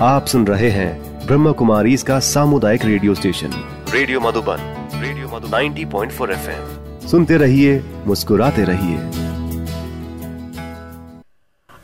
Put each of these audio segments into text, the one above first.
आप सुन रहे हैं ब्रह्म कुमारी इसका सामुदायिक radio station. Radio Madhuban radio Madhuban 90.4 FM. सुनते रहिए, मुस्कुराते रहिए।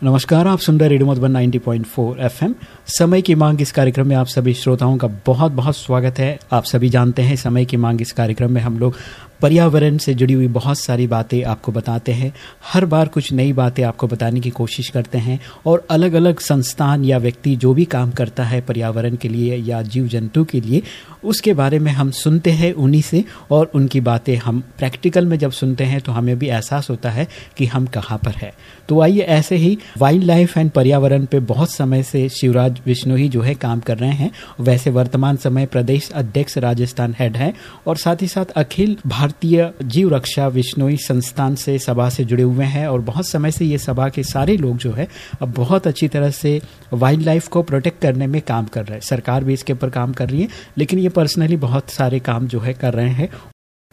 नमस्कार, आप सुन रहे रेडियो मधुबन 90.4 एफएम। समय की मांग इस कार्यक्रम में आप सभी श्रोताओं का बहुत बहुत स्वागत है। आप सभी जानते हैं, समय की मांग इस कार्यक्रम में हम लोग पर्यावरण से जुड़ी हुई बहुत सारी बातें आपको बताते हैं। हर बार कुछ नई बातें आपको बताने की कोशिश करते हैं और अलग अलग संस्थान या व्यक्ति जो भी काम करता है पर्यावरण के लिए या जीव जंतु के लिए, उसके बारे में हम सुनते हैं उन्हीं से और उनकी बातें हम प्रैक्टिकल में जब सुनते हैं तो हमें भी एहसास होता है कि हम कहाँ पर है। तो आइए ऐसे ही वाइल्ड लाइफ एंड पर्यावरण पे बहुत समय से शिवराज विष्णु ही जो है काम कर रहे हैं। वैसे वर्तमान समय प्रदेश अध्यक्ष राजस्थान हेड हैं और साथ ही साथ अखिल भारतीय जीव रक्षा विष्णोई संस्थान से सभा से जुड़े हुए हैं और बहुत समय से ये सभा के सारे लोग जो है अब बहुत अच्छी तरह से वाइल्ड लाइफ को प्रोटेक्ट करने में काम कर रहे हैं। सरकार भी इसके ऊपर काम कर रही है लेकिन ये पर्सनली बहुत सारे काम जो है कर रहे हैं।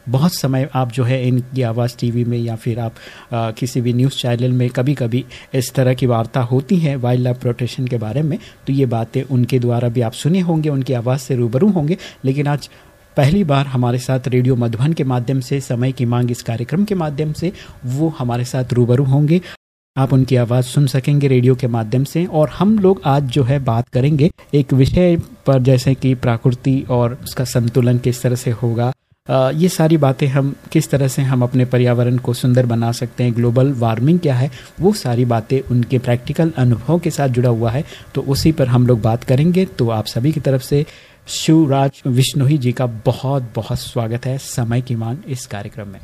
बहुत समय आप जो है इनकी आवाज़ टीवी में या फिर आप आ, किसी भी न्यूज़ चैनल में कभी कभी इस तरह की वार्ता होती है वाइल्ड लाइफ प्रोटेक्शन के बारे में तो ये बातें उनके द्वारा भी आप सुने होंगे उनकी आवाज़ से रूबरू होंगे। लेकिन आज पहली बार हमारे साथ रेडियो मधुबन के माध्यम से समय की मांग इस कार्यक्रम के माध्यम से वो हमारे साथ रूबरू होंगे। आप उनकी आवाज़ सुन सकेंगे रेडियो के माध्यम से और हम लोग आज जो है बात करेंगे एक विषय पर जैसे कि प्रकृति और उसका संतुलन किस तरह से होगा। आ, ये सारी बातें हम किस तरह से हम अपने पर्यावरण को सुंदर बना सकते हैं ग्लोबल वार्मिंग क्या है वो सारी बातें उनके प्रैक्टिकल अनुभव के साथ जुड़ा हुआ है तो उसी पर हम लोग बात करेंगे। तो आप सभी की तरफ़ से शिवराज विष्णुही जी का बहुत बहुत स्वागत है समय की मांग इस कार्यक्रम में।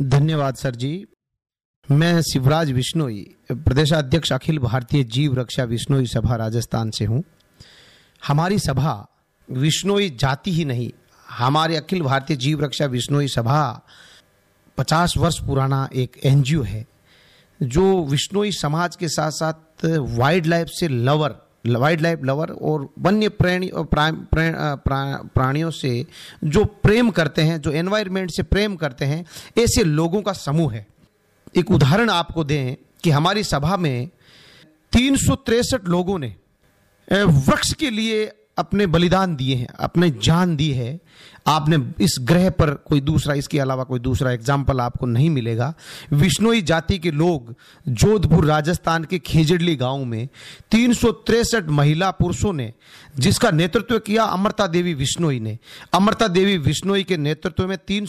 धन्यवाद सर जी। मैं शिवराज विष्णोई प्रदेशाध्यक्ष अखिल भारतीय जीव रक्षा विष्णोई सभा राजस्थान से हूँ। हमारी सभा विष्णोई जाति ही नहीं, हमारे अखिल भारतीय जीव रक्षा विष्णोई सभा पचास वर्ष पुराना एक एनजीओ है। जो विष्णोई समाज के साथ साथ वाइल्ड लाइफ से लवर, वाइल्ड लाइफ लवर और वन्य प्राणी प्राणियों से जो प्रेम करते हैं, जो एनवायरमेंट से प्रेम करते हैं, ऐसे लोगों का समूह है। एक उदाहरण आपको दें कि हमारी सभा में तीन लोगों ने वृक्ष के लिए अपने बलिदान दिए हैं, अपने जान दी है। आपने इस ग्रह पर कोई दूसरा, इसके अलावा कोई दूसरा एग्ज़ाम्पल आपको नहीं मिलेगा। विष्णोई जाति के लोग जोधपुर, राजस्थान के खेजड़ली गाँव में तीन महिला पुरुषों ने, जिसका नेतृत्व किया अमृता देवी विष्णोई ने अमृता देवी विष्णोई के नेतृत्व में तीन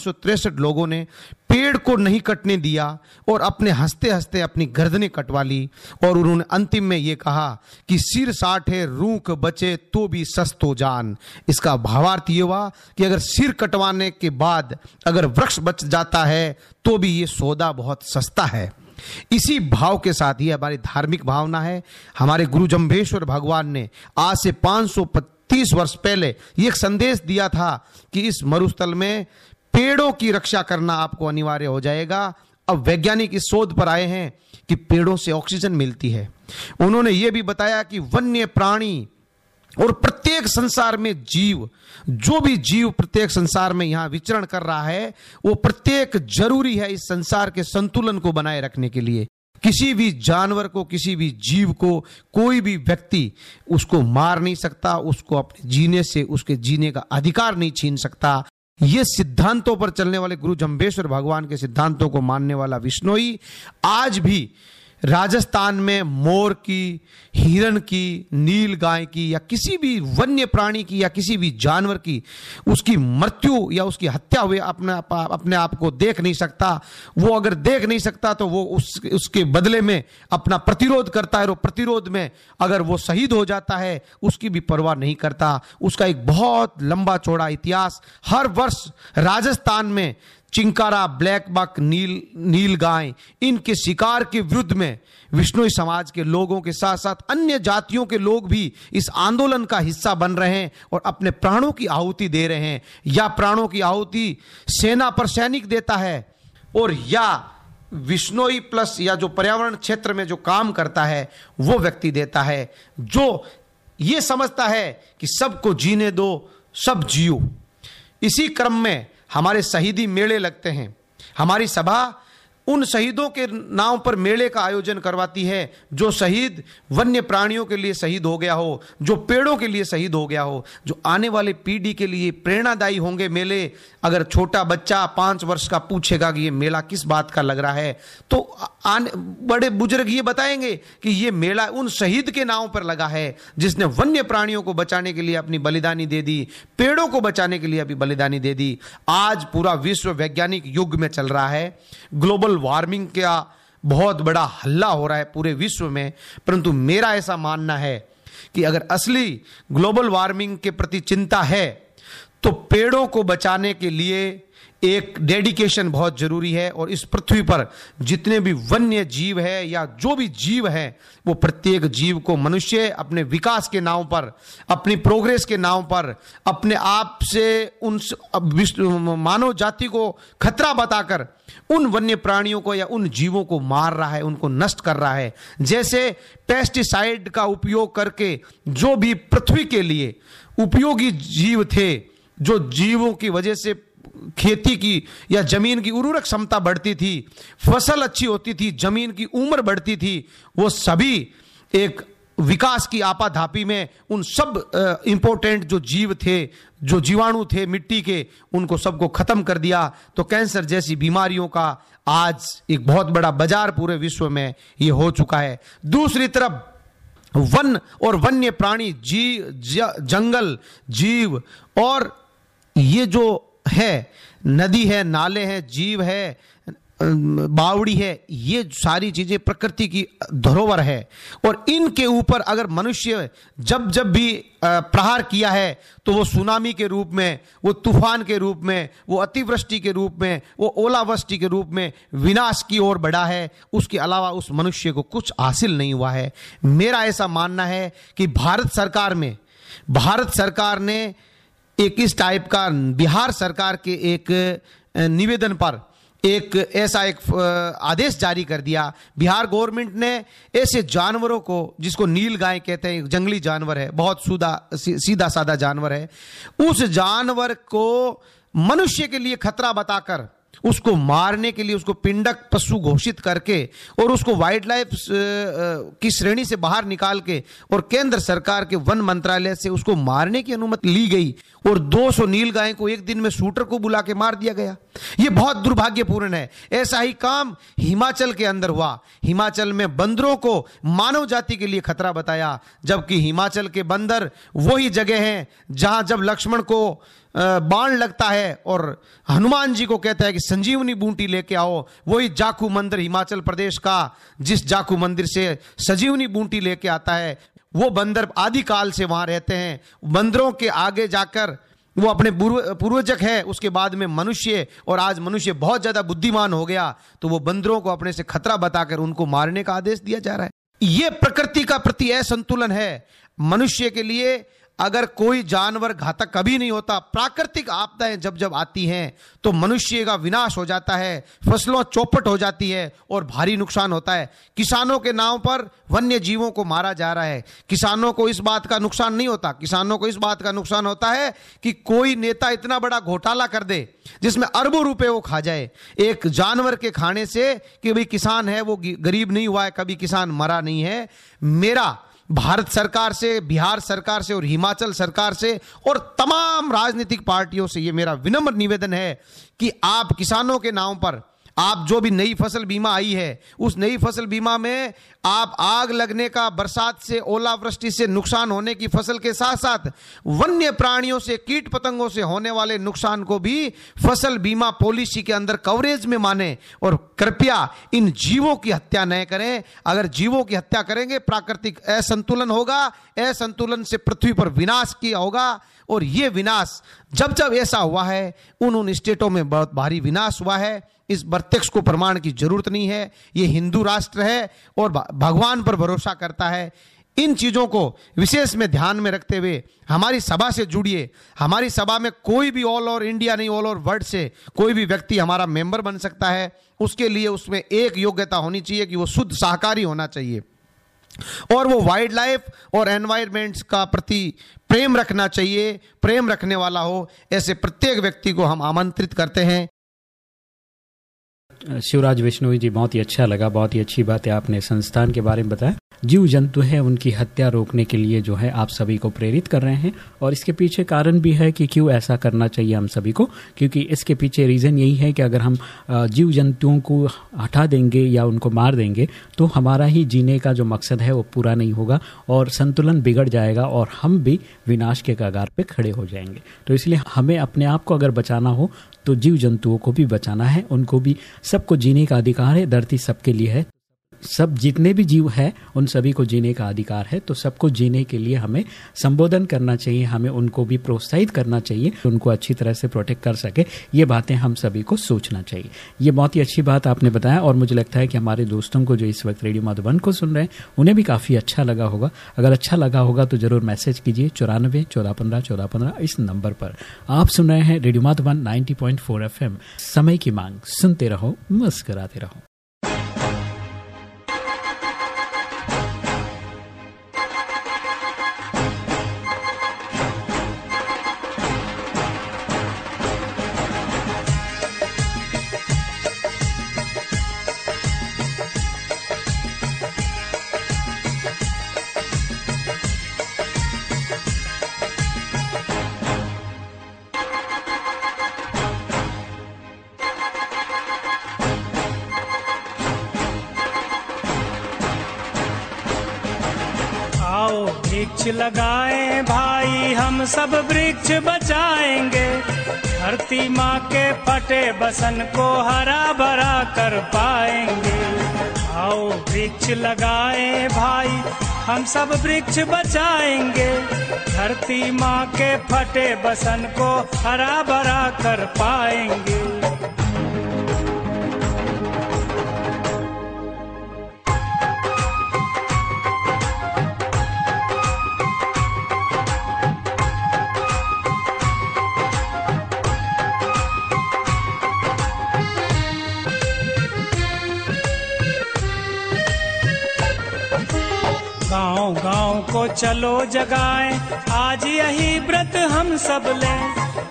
लोगों ने पेड़ को नहीं कटने दिया और अपने हँसते हँसते अपनी गर्दनें कटवा ली और उन्होंने अंतिम में ये कहा कि सिर साठ है रूख बचे तो भी सस्तो जान। इसका भावार्थ ये हुआ कि अगर सिर कटवाने के बाद अगर वृक्ष बच जाता है तो भी ये सौदा बहुत सस्ता है। इसी भाव के साथ ही हमारी धार्मिक भावना है। हमारे गुरु जम्भेश्वर भगवान ने आज से 530 वर्ष पहले एक संदेश दिया था कि इस मरुस्थल में पेड़ों की रक्षा करना आपको अनिवार्य हो जाएगा। अब वैज्ञानिक इस शोध पर आए हैं कि पेड़ों से ऑक्सीजन मिलती है। उन्होंने यह भी बताया कि वन्य प्राणी और प्रत्येक संसार में जीव, जो भी जीव प्रत्येक संसार में यहाँ विचरण कर रहा है, वो प्रत्येक ज़रूरी है इस संसार के संतुलन को बनाए रखने के लिए। किसी भी जानवर को, किसी भी जीव को, कोई भी व्यक्ति उसको मार नहीं सकता, उसको अपने जीने से, उसके जीने का अधिकार नहीं छीन सकता। ये सिद्धांतों पर चलने वाले गुरु जम्बेश्वर भगवान के सिद्धांतों को मानने वाला विष्णोई आज भी राजस्थान में मोर की, हिरण की, नील गाय की, या किसी भी वन्य प्राणी की, या किसी भी जानवर की, उसकी मृत्यु या उसकी हत्या हुए अपने अपने आप को देख नहीं सकता। वो अगर देख नहीं सकता तो वो उस, उसके बदले में अपना प्रतिरोध करता है और प्रतिरोध में अगर वो शहीद हो जाता है, उसकी भी परवाह नहीं करता। उसका एक बहुत लंबा चौड़ा इतिहास। हर वर्ष राजस्थान में चिंकारा, ब्लैक बक, नील नील गाय, इनके शिकार के विरुद्ध में विष्णु समाज के लोगों के साथ साथ अन्य जातियों के लोग भी इस आंदोलन का हिस्सा बन रहे हैं और अपने प्राणों की आहुति दे रहे हैं। या प्राणों की आहुति सेना पर सैनिक देता है और या विष्णोई प्लस या जो पर्यावरण क्षेत्र में जो काम करता है, वो व्यक्ति देता है। जो ये समझता है कि सबको जीने दो, सब जियो। इसी क्रम में हमारे शहीदी मेले लगते हैं। हमारी सभा उन शहीदों के नाम पर मेले का आयोजन करवाती है, जो शहीद वन्य प्राणियों के लिए शहीद हो गया हो, जो पेड़ों के लिए शहीद हो गया हो, जो आने वाले पीढ़ी के लिए प्रेरणादायी होंगे मेले। अगर छोटा बच्चा पाँच वर्ष का पूछेगा कि ये मेला किस बात का लग रहा है तो आने, बड़े बुज़ुर्ग ये बताएँगे कि ये मेला उन शहीद के नाम पर लगा है, जिसने वन्य प्राणियों को बचाने के लिए अपनी बलिदानी दे दी, पेड़ों को बचाने के लिए अभी बलिदानी दे दी। आज पूरा विश्व वैज्ञानिक युग में चल रहा है। ग्लोबल वार्मिंग का बहुत बड़ा हल्ला हो रहा है पूरे विश्व में, परंतु मेरा ऐसा मानना है कि अगर असली ग्लोबल वार्मिंग के प्रति चिंता है तो पेड़ों को बचाने के लिए एक डेडिकेशन बहुत ज़रूरी है और इस पृथ्वी पर जितने भी वन्य जीव है या जो भी जीव है, वो प्रत्येक जीव को मनुष्य अपने विकास के नाम पर, अपनी प्रोग्रेस के नाम पर, अपने आप से उन मानव जाति को खतरा बताकर उन वन्य प्राणियों को या उन जीवों को मार रहा है, उनको नष्ट कर रहा है। जैसे पेस्टिसाइड का उपयोग करके जो भी पृथ्वी के लिए उपयोगी जीव थे, जो जीवों की वजह से खेती की या ज़मीन की उर्वरक क्षमता बढ़ती थी, फ़सल अच्छी होती थी, ज़मीन की उम्र बढ़ती थी, वो सभी एक विकास की आपाधापी में उन सब इंपॉर्टेंट जो जीव थे, जो जीवाणु थे मिट्टी के, उनको सबको खत्म कर दिया। तो कैंसर जैसी बीमारियों का आज एक बहुत बड़ा बाज़ार पूरे विश्व में ये हो चुका है। दूसरी तरफ़, वन और वन्य प्राणी जी, जंगल, जीव और ये जो है, नदी है, नाले हैं, जीव है बावड़ी है, ये सारी चीज़ें प्रकृति की धरोहर है। और इनके ऊपर अगर मनुष्य जब जब भी प्रहार किया है तो वो सुनामी के रूप में, वो तूफ़ान के रूप में, वो अतिवृष्टि के रूप में, वो ओलावृष्टि के रूप में विनाश की ओर बढ़ा है, उसके अलावा उस मनुष्य को कुछ हासिल नहीं हुआ है। मेरा ऐसा मानना है कि भारत सरकार में, भारत सरकार ने एक इस टाइप का बिहार सरकार के एक निवेदन पर एक ऐसा एक आदेश जारी कर दिया। बिहार गवर्नमेंट ने ऐसे जानवरों को, जिसको नील गाय कहते हैं, जंगली जानवर है, बहुत सुदा सीधा साधा जानवर है, उस जानवर को मनुष्य के लिए खतरा बताकर उसको मारने के लिए उसको पिंडक पशु घोषित करके और उसको वाइल्ड लाइफ की श्रेणी से बाहर निकाल के और केंद्र सरकार के वन मंत्रालय से उसको मारने की अनुमति ली गई और 200 नील गाय को एक दिन में शूटर को बुला के मार दिया गया। यह बहुत दुर्भाग्यपूर्ण है। ऐसा ही काम हिमाचल के अंदर हुआ। हिमाचल में बंदरों को मानव जाति के लिए खतरा बताया, जबकि हिमाचल के बंदर वही जगह हैं जहाँ जब लक्ष्मण को बाण लगता है और हनुमान जी को कहता है कि संजीवनी बूंटी लेके आओ, वही जाकू मंदिर हिमाचल प्रदेश का, जिस जाकू मंदिर से संजीवनी बूंटी लेके आता है, वो बंदर आदिकाल से वहाँ रहते हैं। बंदरों के आगे जाकर वो अपने पूर्वजक है, उसके बाद में मनुष्य और आज मनुष्य बहुत ज़्यादा बुद्धिमान हो गया तो वो बंदरों को अपने से खतरा बताकर उनको मारने का आदेश दिया जा रहा है। ये प्रकृति का प्रति असंतुलन है। मनुष्य के लिए अगर कोई जानवर घातक कभी नहीं होता, प्राकृतिक आपदाएँ जब जब आती हैं तो मनुष्य का विनाश हो जाता है, फ़सलों चौपट हो जाती है और भारी नुकसान होता है। किसानों के नाम पर वन्य जीवों को मारा जा रहा है। किसानों को इस बात का नुकसान नहीं होता। किसानों को इस बात का नुकसान होता है कि कोई नेता इतना बड़ा घोटाला कर दे, जिसमें अरबों रुपये वो खा जाए। एक जानवर के खाने से कि भाई किसान है, वो गरीब नहीं हुआ है, कभी किसान मरा नहीं है। मेरा भारत सरकार से, बिहार सरकार से और हिमाचल सरकार से और तमाम राजनीतिक पार्टियों से ये मेरा विनम्र निवेदन है कि आप किसानों के नाम पर आप जो भी नई फ़सल बीमा आई है, उस नई फ़सल बीमा में आप आग लगने का, बरसात से, ओलावृष्टि से नुकसान होने की फ़सल के साथ साथ वन्य प्राणियों से, कीट पतंगों से होने वाले नुकसान को भी फ़सल बीमा पॉलिसी के अंदर कवरेज में माने और कृपया इन जीवों की हत्या न करें। अगर जीवों की हत्या करेंगे, प्राकृतिक असंतुलन होगा, असंतुलन से पृथ्वी पर विनाश किया होगा और ये विनाश जब जब ऐसा हुआ है उन उन स्टेटों में बहुत भारी विनाश हुआ है। इस प्रत्यक्ष को प्रमाण की ज़रूरत नहीं है, ये हिंदू राष्ट्र है और भगवान पर भरोसा करता है। इन चीज़ों को विशेष में ध्यान में रखते हुए हमारी सभा से जुड़िए। हमारी सभा में कोई भी ऑल ओवर इंडिया नहीं, ऑल ओवर वर्ल्ड से कोई भी व्यक्ति हमारा मेंबर बन सकता है। उसके लिए उसमें एक योग्यता होनी चाहिए कि वो शुद्ध शाकाहारी होना चाहिए। और वो वाइल्ड लाइफ और एनवायरमेंट्स का प्रति प्रेम रखना चाहिए, प्रेम रखने वाला हो, ऐसे प्रत्येक व्यक्ति को हम आमंत्रित करते हैं। शिवराज विष्णु जी, बहुत ही अच्छा लगा, बहुत ही अच्छी बात है आपने संस्थान के बारे में बताया। जीव जंतु है, उनकी हत्या रोकने के लिए जो है आप सभी को प्रेरित कर रहे हैं, और इसके पीछे कारण भी है कि क्यों ऐसा करना चाहिए हम सभी को, क्योंकि इसके पीछे रीज़न यही है कि अगर हम जीव जंतुओं को हटा देंगे या उनको मार देंगे तो हमारा ही जीने का जो मकसद है वो पूरा नहीं होगा, और संतुलन बिगड़ जाएगा, और हम भी विनाश के कगार पे खड़े हो जाएँगे। तो इसलिए हमें अपने आप को अगर बचाना हो तो जीव जंतुओं को भी बचाना है, उनको भी। सबको जीने का अधिकार है, धरती सबके लिए है। सब जितने भी जीव है, उन सभी को जीने का अधिकार है तो सबको जीने के लिए हमें संबोधन करना चाहिए, हमें उनको भी प्रोत्साहित करना चाहिए, उनको अच्छी तरह से प्रोटेक्ट कर सके, ये बातें हम सभी को सोचना चाहिए। ये बहुत ही अच्छी बात आपने बताया, और मुझे लगता है कि हमारे दोस्तों को जो इस वक्त रेडियो मधुबन को सुन रहे हैं, उन्हें भी काफ़ी अच्छा लगा होगा। अगर अच्छा लगा होगा तो ज़रूर मैसेज कीजिए चौरानबे चौदह पंद्रह चौदह पंद्रह इस नंबर पर। आप सुन रहे हैं रेडियो मधुबन नाइनटी पॉइंट समय की मांग, सुनते रहो, मुस्कराते रहो। सब वृक्ष बचाएँगे। धरती माँ के फटे बसन को हरा भरा कर पाएँगे। आओ वृक्ष लगाए भाई, हम सब वृक्ष बचाएँगे। धरती माँ के फटे बसन को हरा भरा कर पाएँगे। चलो जगाए। आज यही व्रत हम सब ले।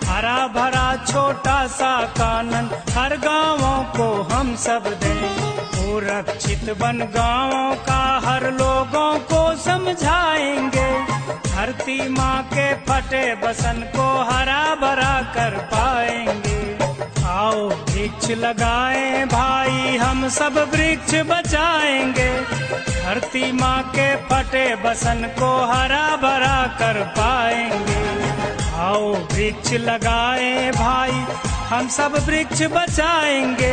हरा भरा छोटा सा कानन हर गाँवों को हम सब दें। सुरक्षित बन गाँवों का हर लोगों को समझाएँगे। धरती माँ के फटे बसन को हरा भरा कर पाएँगे। आओ वृक्ष लगाए, भाई, हम सब वृक्ष बचाएँगे। धरती माँ के फटे बसन को हरा भरा कर पाएँगे। आओ वृक्ष लगाए भाई, हम सब वृक्ष बचाएँगे।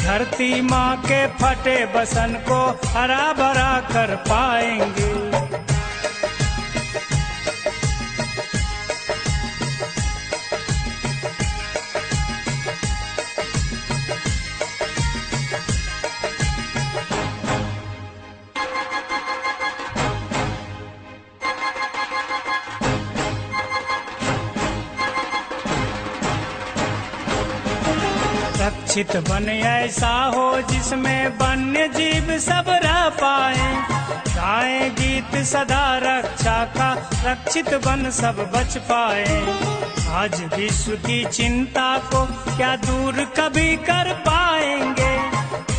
धरती माँ के फटे बसन को हरा भरा कर पाएँगे। रक्षित बन ऐसा हो जिसमें वन्य जीव सब रह पाए। गाए गीत सदा रक्षा का रक्षित बन सब बच पाए। आज विश्व की चिंता को क्या दूर कभी कर पाएँगे?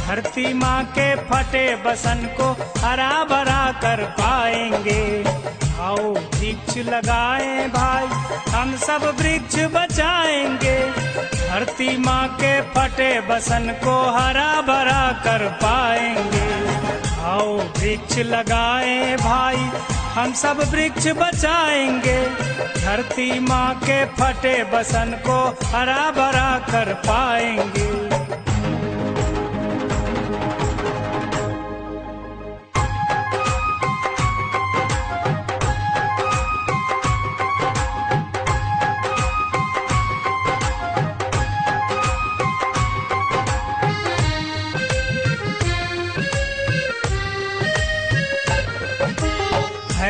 धरती माँ के फटे बसन को हरा भरा कर पाएँगे। आओ वृक्ष लगाए भाई, हम सब वृक्ष बचाएँगे। धरती माँ के फटे बसन को हरा भरा कर पाएँगे। आओ वृक्ष लगाए भाई, हम सब वृक्ष बचाएँगे। धरती माँ के फटे बसन को हरा भरा कर पाएँगे।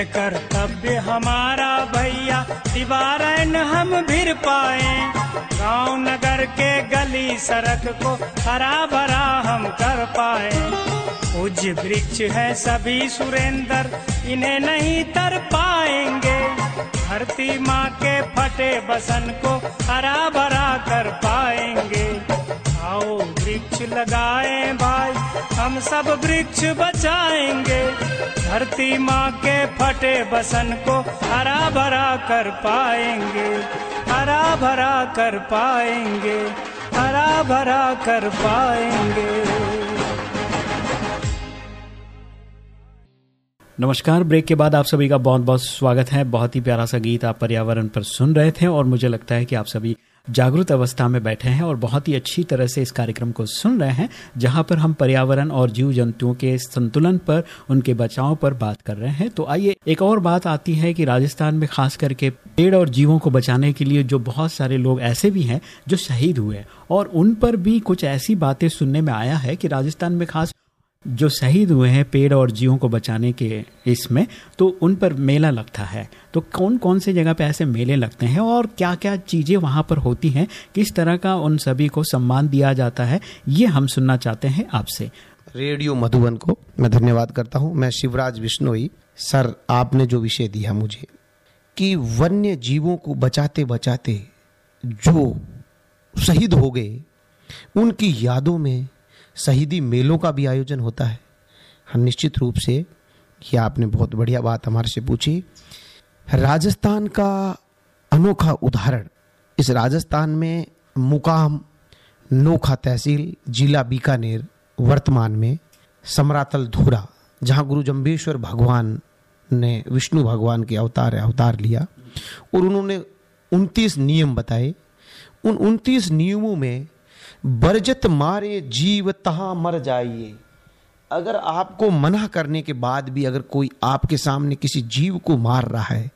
कर्तव्य हमारा भैया दीवारन हम भिर पाए। गाँव नगर के गली सड़क को हरा भरा हम कर पाए। उज वृक्ष है सभी सुरेंद्र, इन्हें नहीं तर पाएँगे। धरती माँ के फटे बसन को हरा भरा कर पाएँगे। आओ, वृक्ष लगाएँ भाई। हम सब वृक्ष बचाएँगे। धरती माँ के फटे बसन को हरा भरा कर पाएँगे। हरा भरा कर पाएँगे। हरा भरा कर पाएँगे। नमस्कार। ब्रेक के बाद आप सभी का बहुत बहुत स्वागत है। बहुत ही प्यारा सा गीत आप पर्यावरण पर सुन रहे थे और मुझे लगता है कि आप सभी जागरूक अवस्था में बैठे हैं और बहुत ही अच्छी तरह से इस कार्यक्रम को सुन रहे हैं, जहाँ पर हम पर्यावरण और जीव जंतुओं के संतुलन पर, उनके बचाव पर बात कर रहे हैं। तो आइए, एक और बात आती है कि राजस्थान में खास करके पेड़ और जीवों को बचाने के लिए जो बहुत सारे लोग ऐसे भी हैं जो शहीद हुए और उन पर भी कुछ ऐसी बातें सुनने में आया है कि राजस्थान में खास जो शहीद हुए हैं पेड़ और जीवों को बचाने के इसमें तो उन पर मेला लगता है। तो कौन कौन से जगह पे ऐसे मेले लगते हैं और क्या क्या चीज़ें वहाँ पर होती हैं, किस तरह का उन सभी को सम्मान दिया जाता है, ये हम सुनना चाहते हैं आपसे। रेडियो मधुबन को मैं धन्यवाद करता हूँ। मैं शिवराज बिश्नोई सर, आपने जो विषय दिया मुझे कि वन्य जीवों को बचाते बचाते जो शहीद हो गए, उनकी यादों में शहीदी मेलों का भी आयोजन होता है। हम निश्चित रूप से ये आपने बहुत बढ़िया बात हमारे से पूछी। राजस्थान का अनोखा उदाहरण। इस राजस्थान में मुकाम नोखा तहसील, जिला बीकानेर, वर्तमान में समरातल धूरा, जहाँ गुरु जम्बेश्वर भगवान ने विष्णु भगवान के अवतार अवतार लिया और उन्होंने उनतीस नियम बताए। उन उनतीस नियमों में बरजत मारे जीव तहा मर जाइए। अगर आपको मना करने के बाद भी अगर कोई आपके सामने किसी जीव को मार रहा है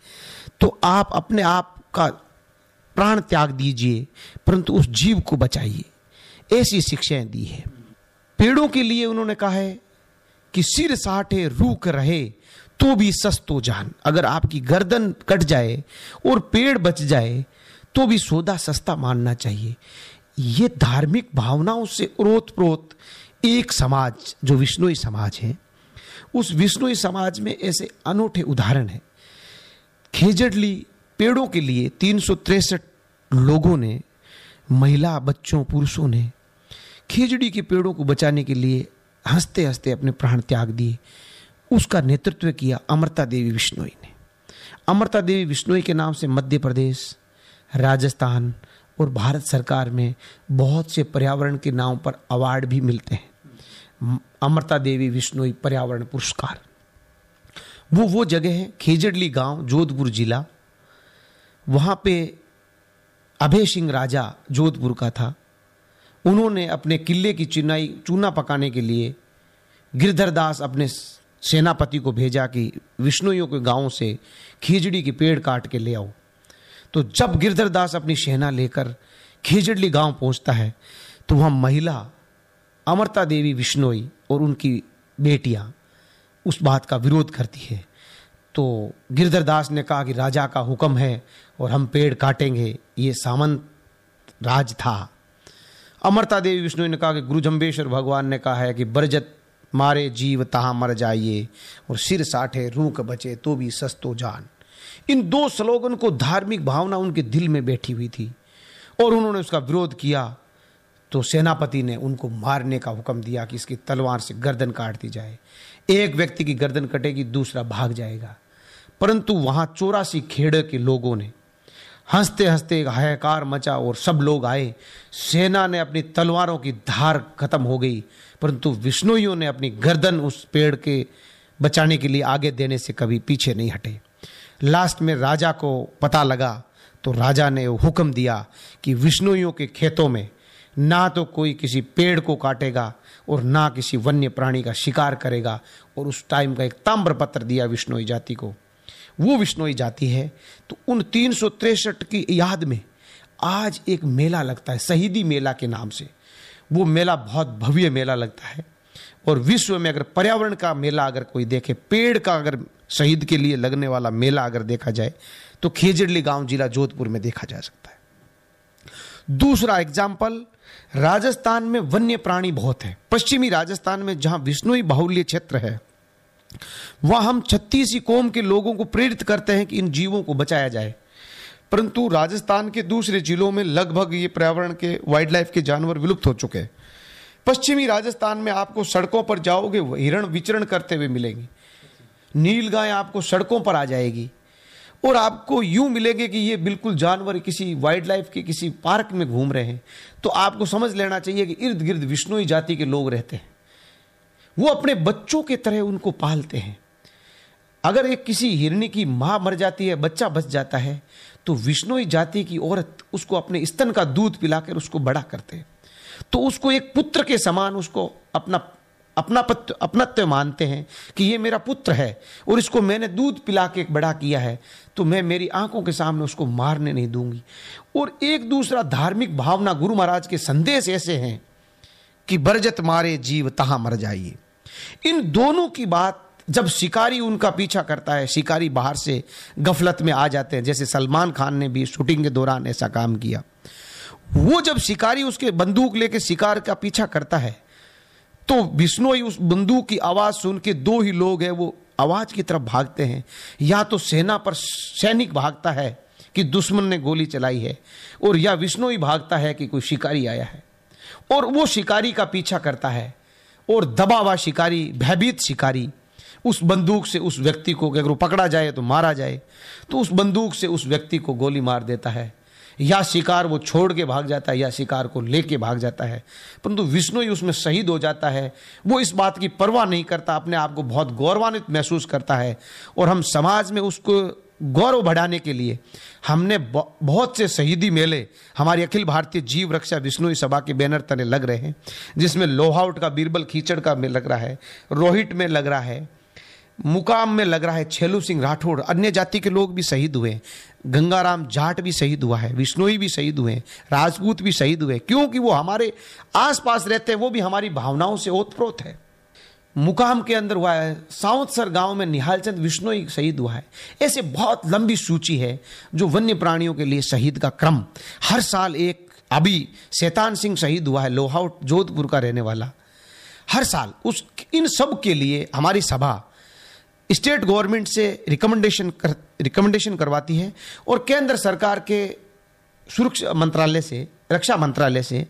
तो आप अपने आप का प्राण त्याग दीजिए, परंतु उस जीव को बचाइए। ऐसी शिक्षाएँ दी है। पेड़ों के लिए उन्होंने कहा है कि सिर साठे रूख रहे तो भी सस्तो जान। अगर आपकी गर्दन कट जाए और पेड़ बच जाए तो भी सौदा सस्ता मानना चाहिए। ये धार्मिक भावनाओं से ओत प्रोत एक समाज, जो विष्णुई समाज है, उस विष्णुई समाज में ऐसे अनूठे उदाहरण है। खेजड़ली पेड़ों के लिए तीन लोगों ने, महिला बच्चों, पुरुषों ने खेजड़ी के पेड़ों को बचाने के लिए हँसते हँसते अपने प्राण त्याग दिए। उसका नेतृत्व किया अमृता देवी विष्णोई ने। अमृता देवी विष्णोई के नाम से मध्य प्रदेश, राजस्थान और भारत सरकार में बहुत से पर्यावरण के नाम पर अवार्ड भी मिलते हैं। अमृता देवी विष्णोई पर्यावरण पुरस्कार। वो वो जगह है, खेजड़ली गाँव, जोधपुर जिला। वहाँ पे अभय सिंह राजा जोधपुर का था। उन्होंने अपने किले की चुनाई, चूना पकाने के लिए गिरधर दास अपने सेनापति को भेजा कि विष्णुइयों के गाँव से खीजड़ी के पेड़ काट के ले आओ। तो जब गिरधर दास अपनी सेना लेकर खीजड़ली गाँव पहुँचता है तो वहाँ महिला, अमरता देवी विष्णोई और उनकी बेटियाँ उस बात का विरोध करती है। तो गिरधर दास ने कहा कि राजा का हुक्म है और हम पेड़ काटेंगे, ये सामंत राज था। अमरता देवी विष्णु ने कहा कि गुरु जम्बेश्वर भगवान ने कहा है कि बरजत मारे जीव, तहा मर जाइए और सिर साठे रूख बचे तो भी सस्तो जान। इन दो स्लोगन को धार्मिक भावना उनके दिल में बैठी हुई थी और उन्होंने उसका विरोध किया तो सेनापति ने उनको मारने का हुक्म दिया कि इसकी तलवार से गर्दन काट दी जाए। एक व्यक्ति की गर्दन कटेगी, दूसरा भाग जाएगा। परंतु वहाँ चौरासी खेड़े के लोगों ने हँसते हँसते हाहाकार मचा और सब लोग आए। सेना ने अपनी तलवारों की धार खत्म हो गई, परंतु विष्णुइयों ने अपनी गर्दन उस पेड़ के बचाने के लिए आगे देने से कभी पीछे नहीं हटे। लास्ट में राजा को पता लगा तो राजा ने हुक्म दिया कि विष्णुइयों के खेतों में ना तो कोई किसी पेड़ को काटेगा और ना किसी वन्य प्राणी का शिकार करेगा। और उस टाइम का एक ताम्र पत्र दिया विष्णुई जाति को। वो विष्णुई जाति है तो उन तीन की याद में आज एक मेला लगता है, शहीदी मेला के नाम से। वो मेला बहुत भव्य मेला लगता है। और विश्व में अगर पर्यावरण का मेला अगर कोई देखे, पेड़ का अगर शहीद के लिए लगने वाला मेला अगर देखा जाए तो खेजड़ली गाँव जिला जोधपुर में देखा जा सकता है। दूसरा एग्ज़ाम्पल राजस्थान में वन्य प्राणी बहुत है। पश्चिमी राजस्थान में जहाँ विष्णुई बाहुल्य क्षेत्र है, वह हम छत्तीसी कोम के लोगों को प्रेरित करते हैं कि इन जीवों को बचाया जाए। परंतु राजस्थान के दूसरे जिलों में लगभग ये पर्यावरण के वाइल्ड लाइफ के जानवर विलुप्त हो चुके हैं। पश्चिमी राजस्थान में आपको सड़कों पर जाओगे हिरण विचरण करते हुए मिलेंगे। नील गाय आपको सड़कों पर आ जाएगी। और आपको यूँ मिलेंगे कि ये बिल्कुल जानवर किसी वाइल्ड लाइफ के किसी पार्क में घूम रहे हैं। तो आपको समझ लेना चाहिए कि इर्द गिर्द विष्णुई जाति के लोग रहते हैं। वो अपने बच्चों के तरह उनको पालते हैं। अगर एक किसी हिरणी की माँ मर जाती है, बच्चा बच जाता है तो विष्णुई जाति की औरत उसको अपने स्तन का दूध पिलाकर उसको बड़ा करते हैं। तो उसको एक पुत्र के समान उसको अपना अपना पत्य अपनत्व मानते हैं कि ये मेरा पुत्र है और इसको मैंने दूध पिला के एक बड़ा किया है तो मैं मेरी आँखों के सामने उसको मारने नहीं दूँगी। और एक दूसरा धार्मिक भावना गुरु महाराज के संदेश ऐसे हैं कि बरजत मारे जीव, तहां मर जाइए। इन दोनों की बात जब शिकारी उनका पीछा करता है, शिकारी बाहर से गफलत में आ जाते हैं, जैसे सलमान खान ने भी शूटिंग के दौरान ऐसा काम किया। वो जब शिकारी उसके बंदूक लेके शिकार का पीछा करता है तो बिश्नोई उस बंदूक की आवाज़ सुन के दो ही लोग हैं वो आवाज़ की तरफ़ भागते हैं। या तो सेना पर सैनिक भागता है कि दुश्मन ने गोली चलाई है, और या विष्णु भागता है कि कोई शिकारी आया है। और वो शिकारी का पीछा करता है, और दबा हुआ शिकारी, भयभीत शिकारी, उस बंदूक से उस व्यक्ति को अगर वो पकड़ा जाए तो मारा जाए तो उस बंदूक से उस व्यक्ति को गोली मार देता है। या शिकार वो छोड़ के भाग जाता है, या शिकार को लेके भाग जाता है। परंतु विष्णु ही उसमें शहीद हो जाता है। वो इस बात की परवाह नहीं करता, अपने आप को बहुत गौरवान्वित महसूस करता है। और हम समाज में उसको गौरव बढ़ाने के लिए हमने बहुत से शहीदी मेले, हमारी अखिल भारतीय जीव रक्षा विष्णु सभा के बैनर तने लग रहे हैं, जिसमें लोहाउट का बीरबल खींचड़ का में लग रहा है, रोहित में लग रहा है, मुकाम में लग रहा है, छेलू सिंह राठौड़, अन्य जाति के लोग भी शहीद हुए गंगाराम जाट भी शहीद हुआ है, विष्णोई भी शहीद हुए हैं राजपूत भी शहीद हुए, क्योंकि वो हमारे आसपास रहते हैं, वो भी हमारी भावनाओं से ओतप्रोत है। मुकाम के अंदर हुआ है साउथसर गाँव में निहालचंद विष्णोई शहीद हुआ है। ऐसे बहुत लंबी सूची है जो वन्य प्राणियों के लिए शहीद का क्रम। हर साल एक अभी शैतान सिंह शहीद हुआ है लोहाउट जोधपुर का रहने वाला। हर साल उस, इन सब के लिए हमारी सभा स्टेट गवर्नमेंट से रिकमेंडेशन कर रिकमेंडेशन करवाती है और केंद्र सरकार के सुरक्षा मंत्रालय से, रक्षा मंत्रालय से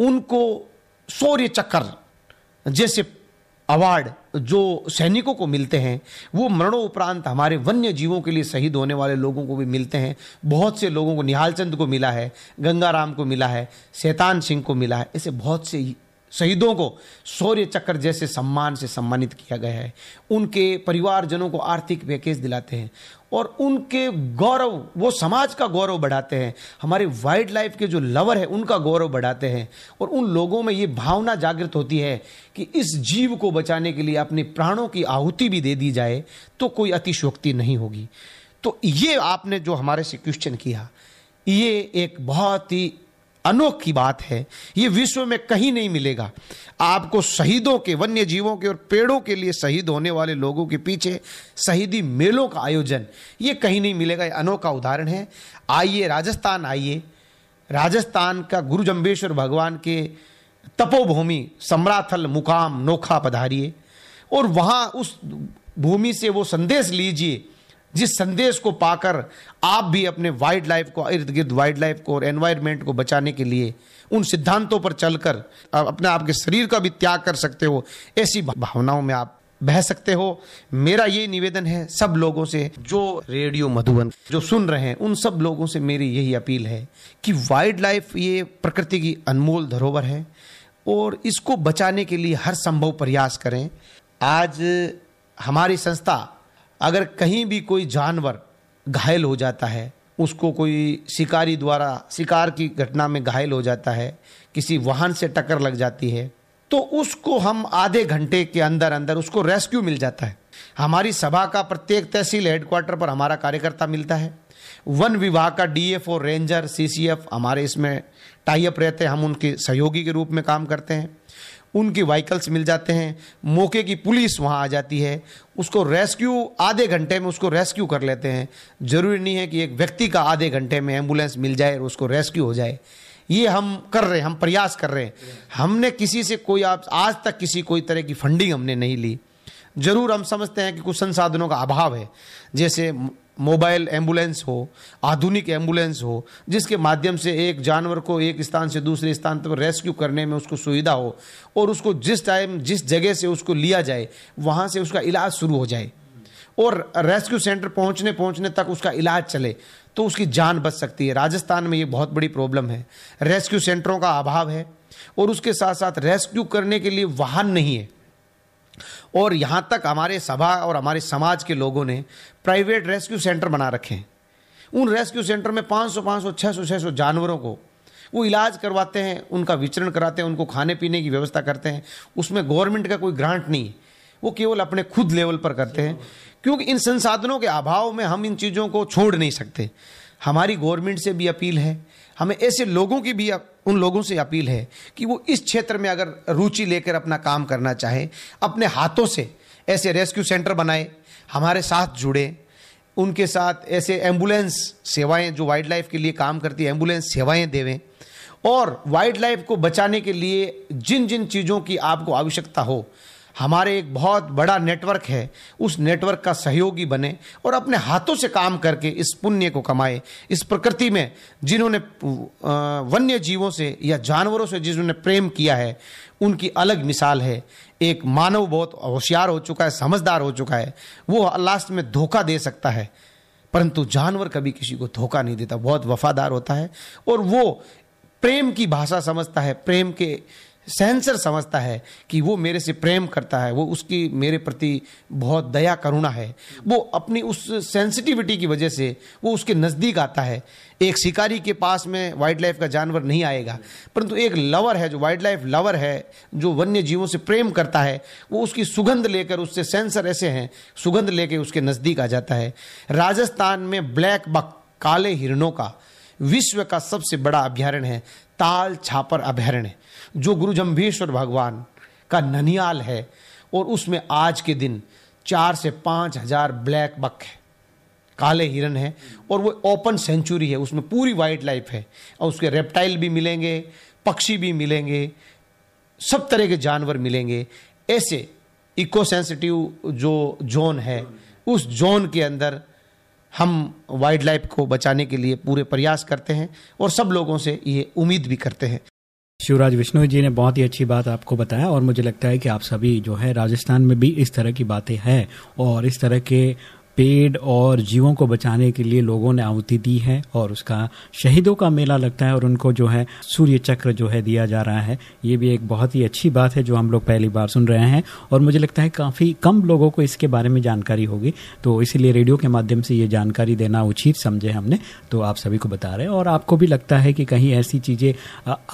उनको शौर्य चक्र जैसे अवार्ड जो सैनिकों को मिलते हैं, वो मरणों उपरांत हमारे वन्य जीवों के लिए शहीद होने वाले लोगों को भी मिलते हैं। बहुत से लोगों को निहाल चंद को मिला है, गंगाराम को मिला है, शैतान सिंह को मिला है, ऐसे बहुत से शहीदों को शौर्य चक्र जैसे सम्मान से सम्मानित किया गया है। उनके परिवारजनों को आर्थिक पैकेज दिलाते हैं और उनके गौरव, वो समाज का गौरव बढ़ाते हैं। हमारे वाइल्ड लाइफ के जो लवर है, उनका गौरव बढ़ाते हैं। और उन लोगों में ये भावना जागृत होती है कि इस जीव को बचाने के लिए अपने प्राणों की आहुति भी दे दी जाए तो कोई अतिशोक्ति नहीं होगी। तो ये आपने जो हमारे से क्वेश्चन किया, ये एक बहुत ही अनोखी बात है। ये विश्व में कहीं नहीं मिलेगा। आपको शहीदों के वन्य जीवों के और पेड़ों के लिए शहीद होने वाले लोगों के पीछे शहीदी मेलों का आयोजन, ये कहीं नहीं मिलेगा। ये अनोखा उदाहरण है। आइए, राजस्थान आइए। राजस्थान का गुरु जम्बेश्वर भगवान के तपोभूमि, सम्राथल मुकाम नोखा पधारिए और वहाँ उस भूमि से वो संदेश लीजिए जिस संदेश को पाकर आप भी अपने वाइल्ड लाइफ को इर्द गिर्द वाइल्ड लाइफ को और एनवायरमेंट को बचाने के लिए उन सिद्धांतों पर चलकर अपने आपके शरीर का भी त्याग कर सकते हो, ऐसी भावनाओं में आप बह सकते हो। मेरा ये निवेदन है, सब लोगों से जो रेडियो मधुबन जो सुन रहे हैं, उन सब लोगों से मेरी यही अपील है कि वाइल्ड लाइफ ये प्रकृति की अनमोल धरोहर है और इसको बचाने के लिए हर संभव प्रयास करें। आज हमारी संस्था अगर कहीं भी कोई जानवर घायल हो जाता है, उसको कोई शिकारी द्वारा, शिकार की घटना में घायल हो जाता है, किसी वाहन से टक्कर लग जाती है तो उसको हम आधे घंटे के अंदर अंदर उसको रेस्क्यू मिल जाता है। हमारी सभा का प्रत्येक तहसील हेडक्वार्टर पर हमारा कार्यकर्ता मिलता है। वन विभाग का डीएफ रेंजर, सीसीएफ हमारे इसमें टाइप रहते हैं, हम उनके सहयोगी के रूप में काम करते हैं। उनकी व्हीकल्स मिल जाते हैं। मौके की पुलिस वहाँ आ जाती है। उसको रेस्क्यू आधे घंटे में उसको रेस्क्यू कर लेते हैं। ज़रूरी नहीं है कि एक व्यक्ति का आधे घंटे में एंबुलेंस मिल जाए और उसको रेस्क्यू हो जाए। ये हम कर रहे हैं, हम प्रयास कर रहे हैं। हमने किसी से कोई आप, आज तक किसी कोई तरह की फंडिंग हमने नहीं ली। ज़रूर हम समझते हैं कि कुछ संसाधनों का अभाव है। जैसे मोबाइल एंबुलेंस हो, आधुनिक एंबुलेंस हो, जिसके माध्यम से एक जानवर को एक स्थान से दूसरे स्थान तक रेस्क्यू करने में उसको सुविधा हो और उसको जिस टाइम, जिस जगह से उसको लिया जाए, वहाँ से उसका इलाज शुरू हो जाए। और रेस्क्यू सेंटर पहुँचने पहुँचने तक उसका इलाज चले तो उसकी जान बच सकती है। राजस्थान में ये बहुत बड़ी प्रॉब्लम है। रेस्क्यू सेंटरों का अभाव है और उसके साथ साथ रेस्क्यू करने के लिए वाहन नहीं है। और यहाँ तक हमारे सभा और हमारे समाज के लोगों ने प्राइवेट रेस्क्यू सेंटर बना रखे। उन रेस्क्यू सेंटर में 500 500 600 600 जानवरों को वो इलाज करवाते हैं, उनका विचरण कराते हैं, उनको खाने पीने की व्यवस्था करते हैं। उसमें गवर्नमेंट का कोई ग्रांट नहीं है। वो केवल अपने खुद लेवल पर करते हैं। क्योंकि इन संसाधनों के अभाव में हम इन चीज़ों को छोड़ नहीं सकते। हमारी गवर्नमेंट से भी अपील है। हमें ऐसे लोगों की भी उन लोगों से अपील है कि वो इस क्षेत्र में अगर रुचि लेकर अपना काम करना चाहे, अपने हाथों से ऐसे रेस्क्यू सेंटर बनाए। हमारे साथ जुड़े, उनके साथ ऐसे एंबुलेंस सेवाएँ जो वाइल्ड लाइफ के लिए काम करती है एंबुलेंस सेवाएँ देवें और वाइल्ड लाइफ को बचाने के लिए जिन जिन चीज़ों की आपको आवश्यकता हो हमारे एक बहुत बड़ा नेटवर्क है, उस नेटवर्क का सहयोगी बने और अपने हाथों से काम करके इस पुण्य को कमाए। इस प्रकृति में जिन्होंने वन्य जीवों से या जानवरों से जिन्होंने प्रेम किया है, उनकी अलग मिसाल है। एक मानव बहुत होशियार हो चुका है, समझदार हो चुका है, वो लास्ट में धोखा दे सकता है, परंतु जानवर कभी किसी को धोखा नहीं देता। बहुत वफादार होता है और वो प्रेम की भाषा समझता है, प्रेम के सेंसर समझता है कि वो मेरे से प्रेम करता है, वो उसकी मेरे प्रति बहुत दया, करुणा है। वो अपनी उस सेंसिटिविटी की वजह से वो उसके नज़दीक आता है। एक शिकारी के पास में वाइल्ड लाइफ का जानवर नहीं आएगा, परंतु एक लवर है, जो वाइल्ड लाइफ लवर है, जो वन्य जीवों से प्रेम करता है, वो उसकी सुगंध लेकर उससे सेंसर ऐसे हैं, सुगंध लेकर उसके नज़दीक आ जाता है। राजस्थान में ब्लैक बक काले हिरणों का विश्व का सबसे बड़ा अभ्यारण्य है, ताल छापर अभ्यारण्य। जो गुरु जम्भेश्वर भगवान का ननियाल है और उसमें आज के दिन चार से पाँच हज़ार ब्लैक बक है, काले हिरन है और वो ओपन सेंचुरी है, उसमें पूरी वाइल्ड लाइफ है। और उसके रेप्टाइल भी मिलेंगे, पक्षी भी मिलेंगे, सब तरह के जानवर मिलेंगे। ऐसे इको सेंसिटिव जो जोन है, उस जोन के अंदर हम वाइल्ड लाइफ को बचाने के लिए पूरे प्रयास करते हैं और सब लोगों से ये उम्मीद भी करते हैं। शिवराज विष्णु जी ने बहुत ही अच्छी बात आपको बताया और मुझे लगता है कि आप सभी जो है राजस्थान में भी इस तरह की बातें हैं और इस तरह के पेड़ और जीवों को बचाने के लिए लोगों ने आहुति दी है और उसका शहीदों का मेला लगता है और उनको जो है सूर्य चक्र जो है दिया जा रहा है। ये भी एक बहुत ही अच्छी बात है जो हम लोग पहली बार सुन रहे हैं और मुझे लगता है काफ़ी कम लोगों को इसके बारे में जानकारी होगी। तो इसीलिए रेडियो के माध्यम से ये जानकारी देना उचित समझे हमने। तो आप सभी को बता रहे हैं और आपको भी लगता है कि कहीं ऐसी चीज़ें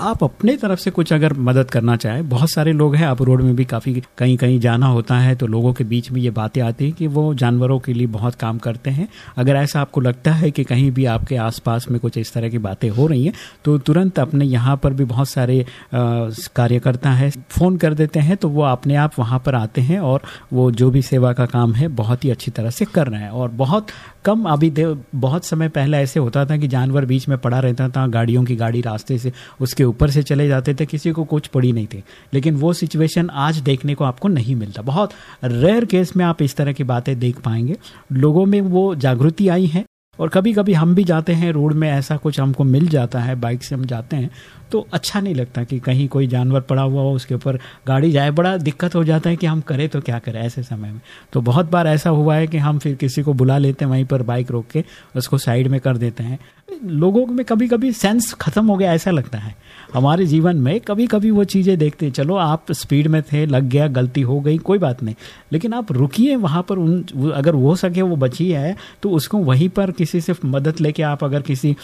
आप अपने तरफ़ से कुछ अगर मदद करना चाहे, बहुत सारे लोग हैं, आप रोड में भी काफ़ी कहीं कहीं जाना होता है तो लोगों के बीच में ये बातें आती हैं कि वो जानवरों के लिए बहुत काम करते हैं। अगर ऐसा आपको लगता है कि कहीं भी आपके आसपास में कुछ इस तरह की बातें हो रही हैं तो तुरंत अपने यहाँ पर भी बहुत सारे कार्यकर्ता हैं, फ़ोन कर देते हैं तो वो अपने आप वहाँ पर आते हैं और वो जो भी सेवा का काम है, बहुत ही अच्छी तरह से कर रहे हैं। और बहुत कम अभी बहुत समय पहले ऐसे होता था कि जानवर बीच में पड़ा रहता था, गाड़ियों की गाड़ी रास्ते से उसके ऊपर से चले जाते थे, किसी को कुछ पड़ी नहीं थी। लेकिन वो सिचुएशन आज देखने को आपको नहीं मिलता। बहुत रेयर केस में आप इस तरह की बातें देख पाएँगे। लोगों में वो जागृति आई है और कभी कभी हम भी जाते हैं रोड में ऐसा कुछ हमको मिल जाता है, बाइक से हम जाते हैं तो अच्छा नहीं लगता कि कहीं कोई जानवर पड़ा हुआ हो, उसके ऊपर गाड़ी जाए। बड़ा दिक्कत हो जाता है कि हम करें तो क्या करें ऐसे समय में। तो बहुत बार ऐसा हुआ है कि हम फिर किसी को बुला लेते हैं, वहीं पर बाइक रोक के उसको साइड में कर देते हैं। लोगों में कभी कभी सेंस खत्म हो गया, ऐसा लगता है। हमारे जीवन में कभी कभी वो चीज़ें देखते हैं, चलो आप स्पीड में थे, लग गया, गलती हो गई, कोई बात नहीं। लेकिन आप रुकिए वहाँ पर, उन अगर वो सके, वो बची है तो उसको वहीं पर किसी से मदद लेके आप अगर किसी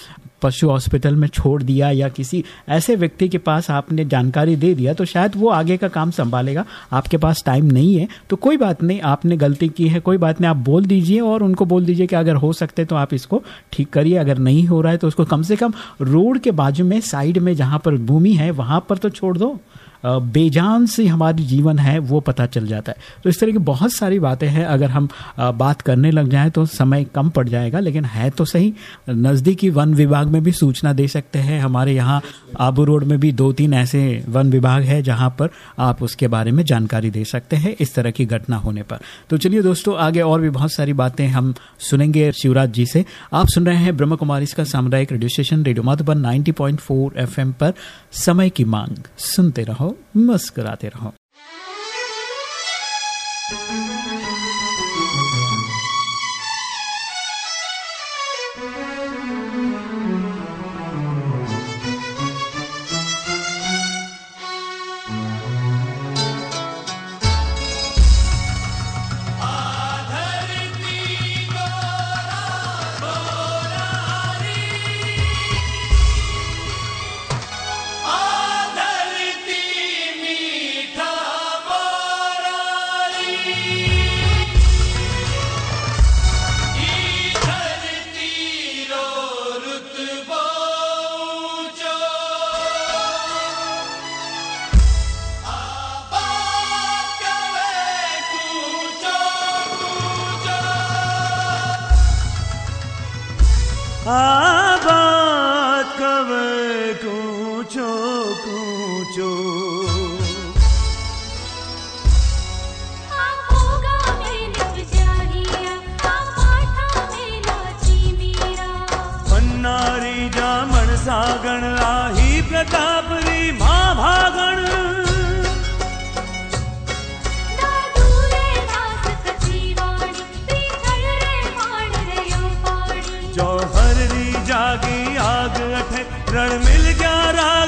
पशु हॉस्पिटल में छोड़ दिया या किसी ऐसे व्यक्ति के पास आपने जानकारी दे दिया तो शायद वो आगे का काम संभालेगा। आपके पास टाइम नहीं है तो कोई बात नहीं, आपने गलती की है, कोई बात नहीं, आप बोल दीजिए और उनको बोल दीजिए कि अगर हो सकते तो आप इसको ठीक करिए, अगर नहीं हो रहा है तो उसको कम से कम रोड के बाजू में साइड में जहाँ पर भूमि है, वहाँ पर तो छोड़ दो। बेजान से हमारी जीवन है, वो पता चल जाता है। तो इस तरह की बहुत सारी बातें हैं। अगर हम बात करने लग जाएँ तो समय कम पड़ जाएगा, लेकिन है तो सही। नज़दीकी वन विभाग में भी सूचना दे सकते हैं। हमारे यहाँ आबू रोड में भी दो तीन ऐसे वन विभाग है जहाँ पर आप उसके बारे में जानकारी दे सकते हैं इस तरह की घटना होने पर। तो चलिए दोस्तों, आगे और भी बहुत सारी बातें हम सुनेंगे शिवराज जी से। आप सुन रहे हैं ब्रह्म कुमारी इसका सामुदायिक radio station, radio Madhuban 90.4 FM पर। समय की मांग, सुनते रहो। मुस्कुराते रहो। जामण आही प्रताप री माँ भागण जो हर री जागी आग अठे रण मिल गया राग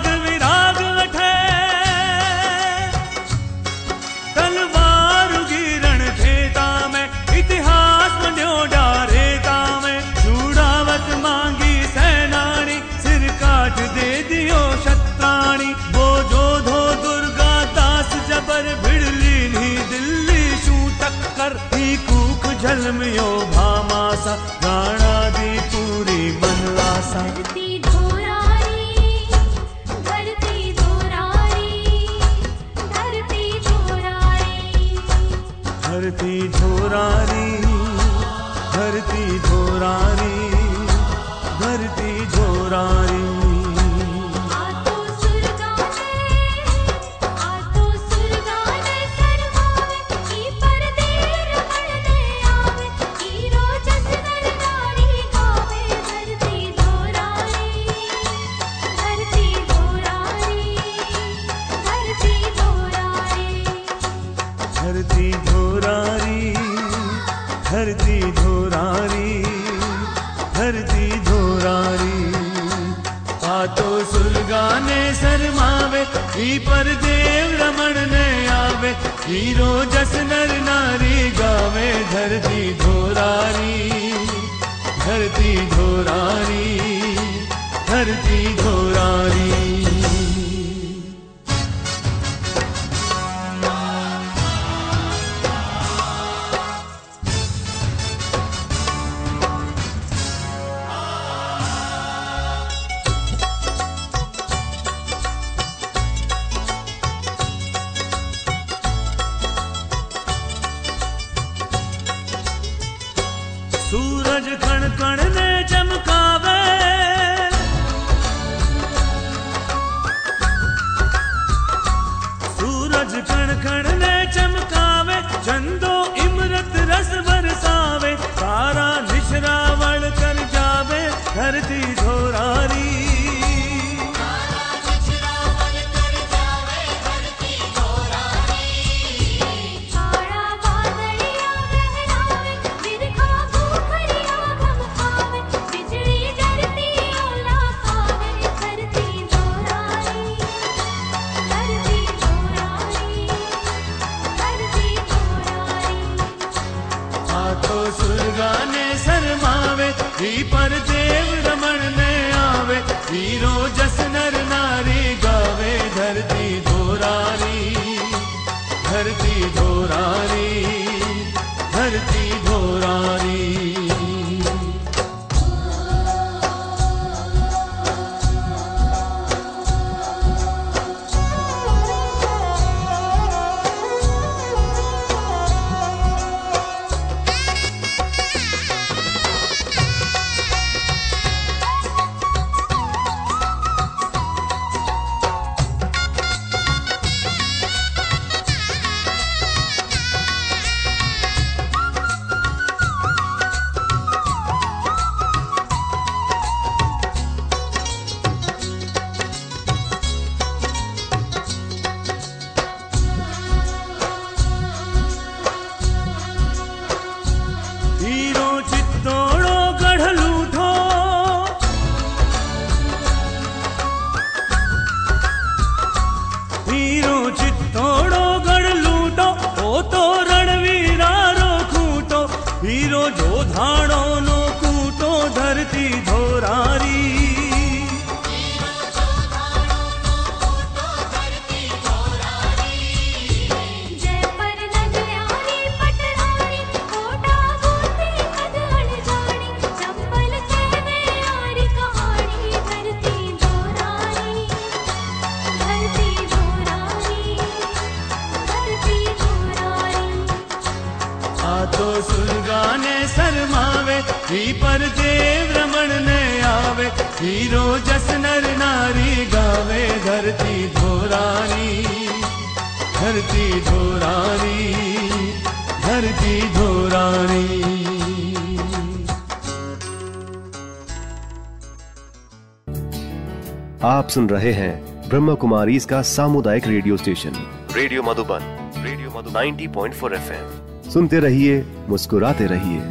सुन रहे हैं ब्रह्म कुमारी इसका सामुदायिक radio station. Radio Madhuban radio Madhuban. 90.4 FM. सुनते रहिए मुस्कुराते रहिए।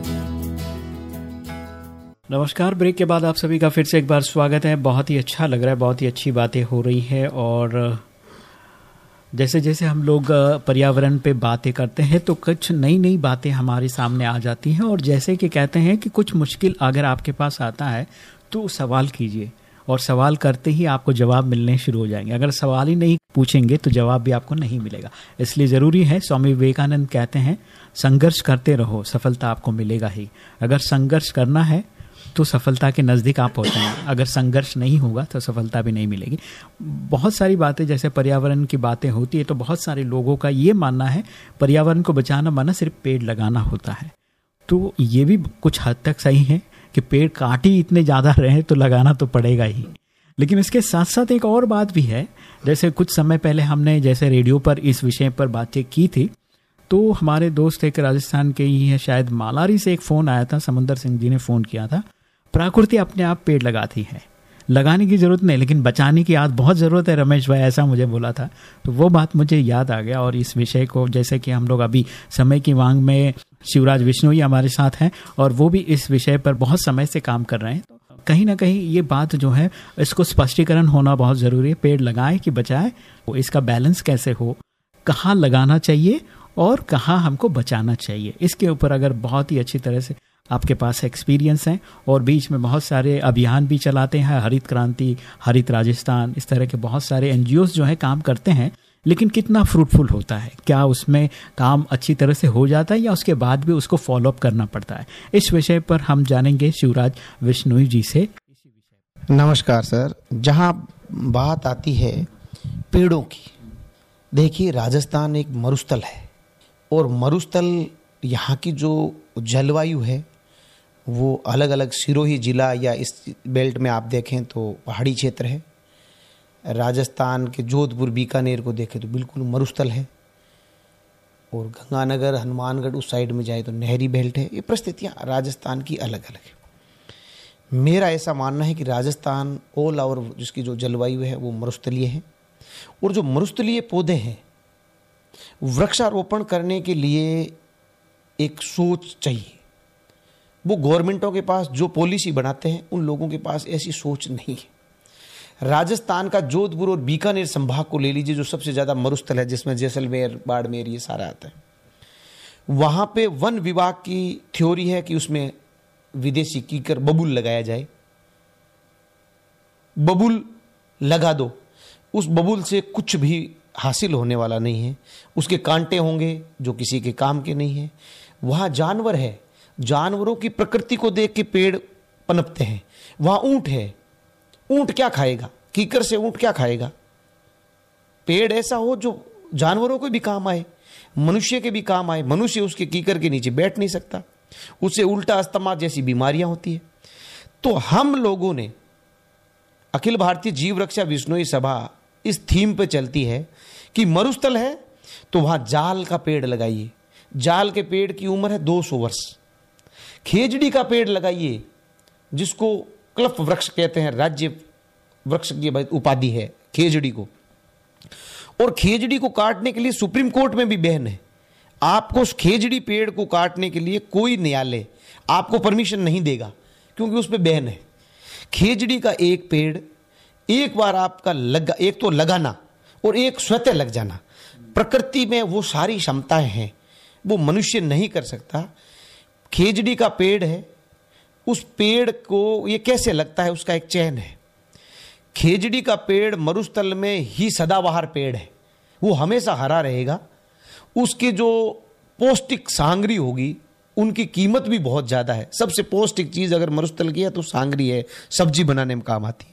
नमस्कार ब्रेक के बाद आप सभी का फिर से एक बार स्वागत है। बहुत ही अच्छा लग रहा है बहुत ही अच्छी बातें हो रही है और जैसे जैसे हम लोग पर्यावरण पे बातें करते हैं तो कुछ नई नई बातें हमारे सामने आ जाती हैं और जैसे कि कहते हैं कि कुछ मुश्किल अगर आपके पास आता है तो सवाल कीजिए। और सवाल करते ही आपको जवाब मिलने शुरू हो जाएँगे। अगर सवाल ही नहीं पूछेंगे तो जवाब भी आपको नहीं मिलेगा। इसलिए ज़रूरी है, स्वामी विवेकानंद कहते हैं, संघर्ष करते रहो, सफलता आपको मिलेगा ही। अगर संघर्ष करना है तो सफलता के नज़दीक आप होते हैं। अगर संघर्ष नहीं होगा तो सफलता भी नहीं मिलेगी। बहुत सारी बातें, जैसे पर्यावरण की बातें होती है तो बहुत सारे लोगों का ये मानना है, पर्यावरण को बचाना माना सिर्फ़ पेड़ लगाना होता है। तो ये भी कुछ हद तक सही है। कि पेड़ काट ही इतने ज़्यादा रहे तो लगाना तो पड़ेगा ही। लेकिन इसके साथ साथ एक और बात भी है, जैसे कुछ समय पहले हमने जैसे रेडियो पर इस विषय पर बातचीत की थी तो हमारे दोस्त एक राजस्थान के ही है, शायद मालारी से एक फ़ोन आया था, समुंदर सिंह जी ने फ़ोन किया था, प्रकृति अपने आप पेड़ लगाती है। लगाने की ज़रूरत नहीं, लेकिन बचाने की आज बहुत ज़रूरत है, रमेश भाई, ऐसा मुझे बोला था। तो वो बात मुझे याद आ गया, और इस विषय को, जैसे कि हम लोग अभी समय की मांग में शिवराज विष्णु ही हमारे साथ हैं, और वो भी इस विषय पर बहुत समय से काम कर रहे हैं। कहीं ना कहीं ये बात जो है, इसको स्पष्टीकरण होना बहुत ज़रूरी है। पेड़ लगाए कि बचाए वो इसका बैलेंस कैसे हो, कहाँ लगाना चाहिए, और कहाँ हमको बचाना चाहिए। इसके ऊपर अगर बहुत ही अच्छी तरह से आपके पास एक्सपीरियंस है और बीच में बहुत सारे अभियान भी चलाते हैं, हरित क्रांति, हरित राजस्थान, इस तरह के बहुत सारे एन जो है काम करते हैं, लेकिन कितना फ्रूटफुल होता है? क्या उसमें काम अच्छी तरह से हो जाता है या उसके बाद भी उसको फॉलोअप करना पड़ता है? इस विषय पर हम जानेंगे शिवराज विष्णु जी से। नमस्कार, सर। जहाँ बात आती है पेड़ों की, देखिए राजस्थान एक मरुस्थल है और मरुस्थल यहाँ की जो जलवायु है वो अलग अलग सिरोही जिला या इस बेल्ट में आप देखें तो पहाड़ी क्षेत्र है। राजस्थान के जोधपुर, बीकानेर को देखें तो बिल्कुल मरुस्थल है। और गंगानगर, हनुमानगढ़ उस साइड में जाए तो नहरी बेल्ट है। ये परिस्थितियाँ राजस्थान की अलग अलग है। मेरा ऐसा मानना है कि राजस्थान ऑल ओवर जिसकी जो जलवायु है वो मरुस्थलीय है। और जो मरुस्थलीय पौधे हैं, वृक्षारोपण करने के लिए एक सोच चाहिए। वो गवर्नमेंटों के पास जो पॉलिसी बनाते हैं, उन लोगों के पास ऐसी सोच नहीं है। राजस्थान का जोधपुर और बीकानेर संभाग को ले लीजिए, जो सबसे ज़्यादा मरुस्थल है, जिसमें जैसलमेर, बाड़मेर, ये सारा आता है। वहाँ पे वन विभाग की थ्योरी है कि उसमें विदेशी कीकर बबुल लगाया जाए। बबुल लगा दो। उस बबुल से कुछ भी हासिल होने वाला नहीं है। उसके कांटे होंगे, जो किसी के काम के नहीं है। वहाँ जानवर है जानवरों की प्रकृति को देख के पेड़ पनपते हैं। वहाँ ऊँट है। ऊँट क्या खाएगा? कीकर से ऊँट क्या खाएगा? पेड़ ऐसा हो जो जानवरों को भी काम आए, मनुष्य के भी काम आए। मनुष्य उसके कीकर के नीचे बैठ नहीं सकता। उसे उल्टा अस्तमा जैसी बीमारियाँ होती है। तो हम लोगों ने, अखिल भारतीय जीव रक्षा विष्णोई सभा इस थीम पे चलती है कि मरुस्थल है तो वहाँ जाल का पेड़ लगाइए। जाल के पेड़ की उम्र है 200 वर्ष। खेजड़ी का पेड़ लगाइए, जिसको क्लफ वृक्ष कहते हैं, राज्य वृक्ष की उपाधि है, खेजड़ी को। और खेजड़ी को काटने के लिए सुप्रीम कोर्ट में भी बहन है। आपको उस खेजड़ी पेड़ को काटने के लिए कोई न्यायालय आपको परमिशन नहीं देगा, क्योंकि उस पर बहन है। खेजड़ी का एक पेड़, एक बार आपका लगा, एक तो लगाना और एक स्वतः लग जाना। प्रकृति में वो सारी क्षमताएँ हैं, वो मनुष्य नहीं कर सकता। खेजड़ी का पेड़ है, उस पेड़ को ये कैसे लगता है, उसका एक चयन है। खेजड़ी का पेड़ मरुस्थल में ही सदाबहार पेड़ है, वो हमेशा हरा रहेगा। उसके जो पौष्टिक सांगरी होगी, उनकी कीमत भी बहुत ज़्यादा है। सबसे पौष्टिक चीज़ अगर मरुस्थल की है तो सांगरी है, सब्ज़ी बनाने में काम आती है।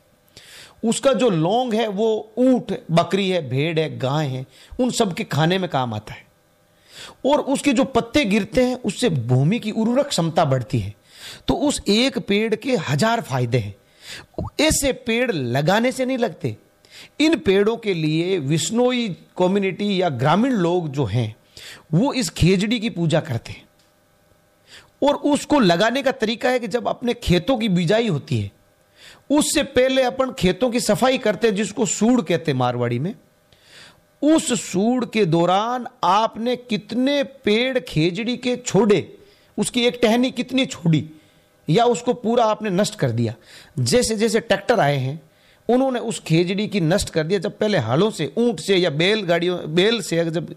उसका जो लौंग है, वो ऊँट, बकरी है, भेड़ है, गाय है, उन सब के खाने में काम आता है। और उसके जो पत्ते गिरते हैं, उससे भूमि की उर्वरक क्षमता बढ़ती है। तो उस एक पेड़ के हज़ार फ़ायदे हैं। ऐसे पेड़ लगाने से नहीं लगते। इन पेड़ों के लिए विष्णोई कम्युनिटी या ग्रामीण लोग जो हैं, वो इस खेजड़ी की पूजा करते हैं। और उसको लगाने का तरीका है कि जब अपने खेतों की बिजाई होती है, उससे पहले अपन खेतों की सफ़ाई करते हैं, जिसको सूड़ कहते हैं मारवाड़ी में। उस सूड़ के दौरान आपने कितने पेड़ खेजड़ी के छोड़े? उसकी एक टहनी कितनी छोड़ी? या उसको पूरा आपने नष्ट कर दिया? जैसे जैसे ट्रैक्टर आए हैं, उन्होंने उस खेजड़ी की नष्ट कर दिया। जब पहले हलों से, ऊँट से या बैल गाड़ियों, बैल से जब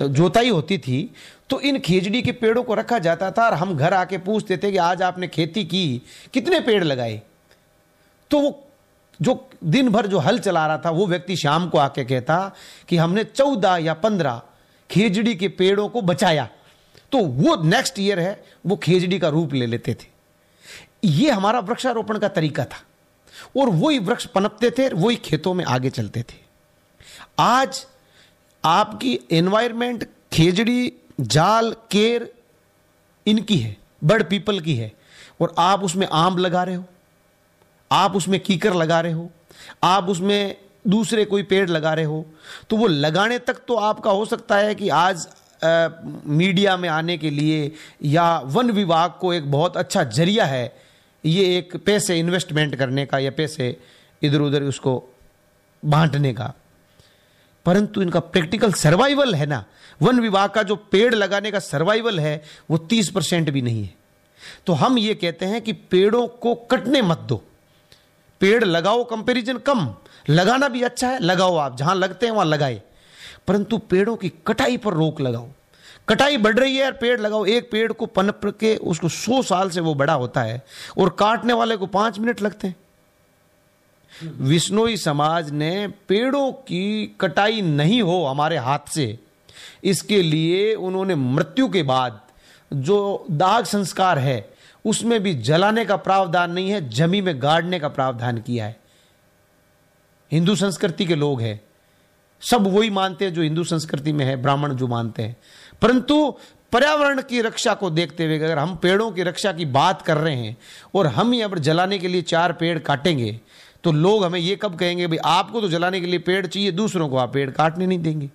जोताई होती थी तो इन खेजड़ी के पेड़ों को रखा जाता था और हम घर आके पूछते थे कि आज आपने खेती की, कितने पेड़ लगाए? तो वो जो दिन भर जो हल चला रहा था, वो व्यक्ति शाम को आके कहता कि हमने चौदह या पंद्रह खेजड़ी के पेड़ों को बचाया। तो वो नेक्स्ट ईयर है, वो खेजड़ी का रूप ले लेते थे। ये हमारा वृक्षारोपण का तरीका था। और वही वृक्ष पनपते थे वही खेतों में आगे चलते थे। आज आपकी एनवायरमेंट खेजड़ी, जाल, केर, इनकी है बड़ पीपल की है। और आप उसमें आम लगा रहे हो। आप उसमें कीकर लगा रहे हो आप उसमें दूसरे कोई पेड़ लगा रहे हो तो वो लगाने तक तो आपका हो सकता है कि आज आ, मीडिया में आने के लिए या वन विभाग को एक बहुत अच्छा ज़रिया है ये एक पैसे इन्वेस्टमेंट करने का या पैसे इधर उधर उसको बांटने का। परंतु इनका प्रैक्टिकल सर्वाइवल है ना वन विभाग का जो पेड़ लगाने का सर्वाइवल है वो तीस परसेंट भी नहीं है। तो हम ये कहते हैं कि पेड़ों को कटने मत दो। पेड़ लगाओ कंपैरिजन कम। लगाना भी अच्छा है, लगाओ आप। जहाँ लगते हैं, वहाँ लगाए। परंतु पेड़ों की कटाई पर रोक लगाओ। कटाई बढ़ रही है यार पेड़ लगाओ। एक पेड़ को पनप के उसको सौ साल से वो बड़ा होता है और काटने वाले को पाँच मिनट लगते हैं। विष्णोई समाज ने पेड़ों की कटाई नहीं हो हमारे हाथ से। इसके लिए उन्होंने मृत्यु के बाद जो दाग संस्कार है उसमें भी जलाने का प्रावधान नहीं है, जमी में गाड़ने का प्रावधान किया है। हिंदू संस्कृति के लोग हैं। सब वही मानते हैं जो हिंदू संस्कृति में है, ब्राह्मण जो मानते हैं। परंतु पर्यावरण की रक्षा को देखते हुए अगर हम पेड़ों की रक्षा की बात कर रहे हैं और हम ही अगर जलाने के लिए चार पेड़ काटेंगे तो लोग हमें ये कब कहेंगे, भाई, आपको तो जलाने के लिए पेड़ चाहिए, दूसरों को आप पेड़ काटने नहीं देंगे।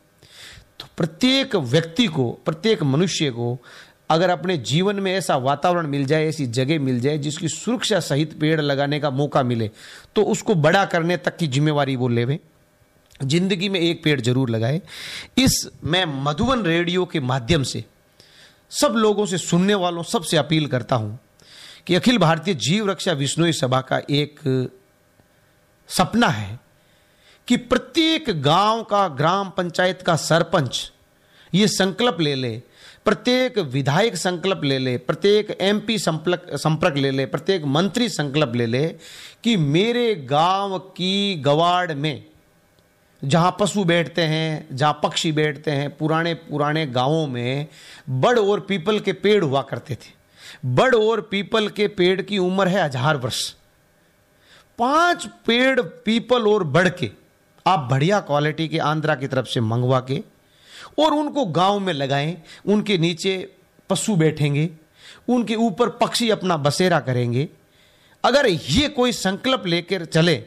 तो प्रत्येक व्यक्ति को, प्रत्येक मनुष्य को अगर अपने जीवन में ऐसा वातावरण मिल जाए, ऐसी जगह मिल जाए जिसकी सुरक्षा सहित पेड़ लगाने का मौका मिले तो उसको बड़ा करने तक की जिम्मेवारी वो लेवें। ज़िंदगी में एक पेड़ ज़रूर लगाए। इस मैं मधुबन रेडियो के माध्यम से सब लोगों से सुनने वालों सबसे अपील करता हूँ कि अखिल भारतीय जीव रक्षा विष्णुई सभा का एक सपना है कि प्रत्येक गाँव का, ग्राम पंचायत का सरपंच ये संकल्प ले ले प्रत्येक विधायक संकल्प ले ले, प्रत्येक एमपी संपर्क संपर्क ले ले, प्रत्येक मंत्री संकल्प ले ले कि मेरे गाँव की गवाड़ में, जहाँ पशु बैठते हैं, जहाँ पक्षी बैठते हैं, पुराने पुराने गाँवों में बड़ और पीपल के पेड़ हुआ करते थे। बड़ और पीपल के पेड़ की उम्र है हज़ार वर्ष। पाँच पेड़ पीपल और बड़ के, आप बढ़िया क्वालिटी के आंध्रा की तरफ़ से मंगवा के और उनको गाँव में लगाएँ, उनके नीचे पशु बैठेंगे, उनके ऊपर पक्षी अपना बसेरा करेंगे। अगर ये कोई संकल्प लेकर चले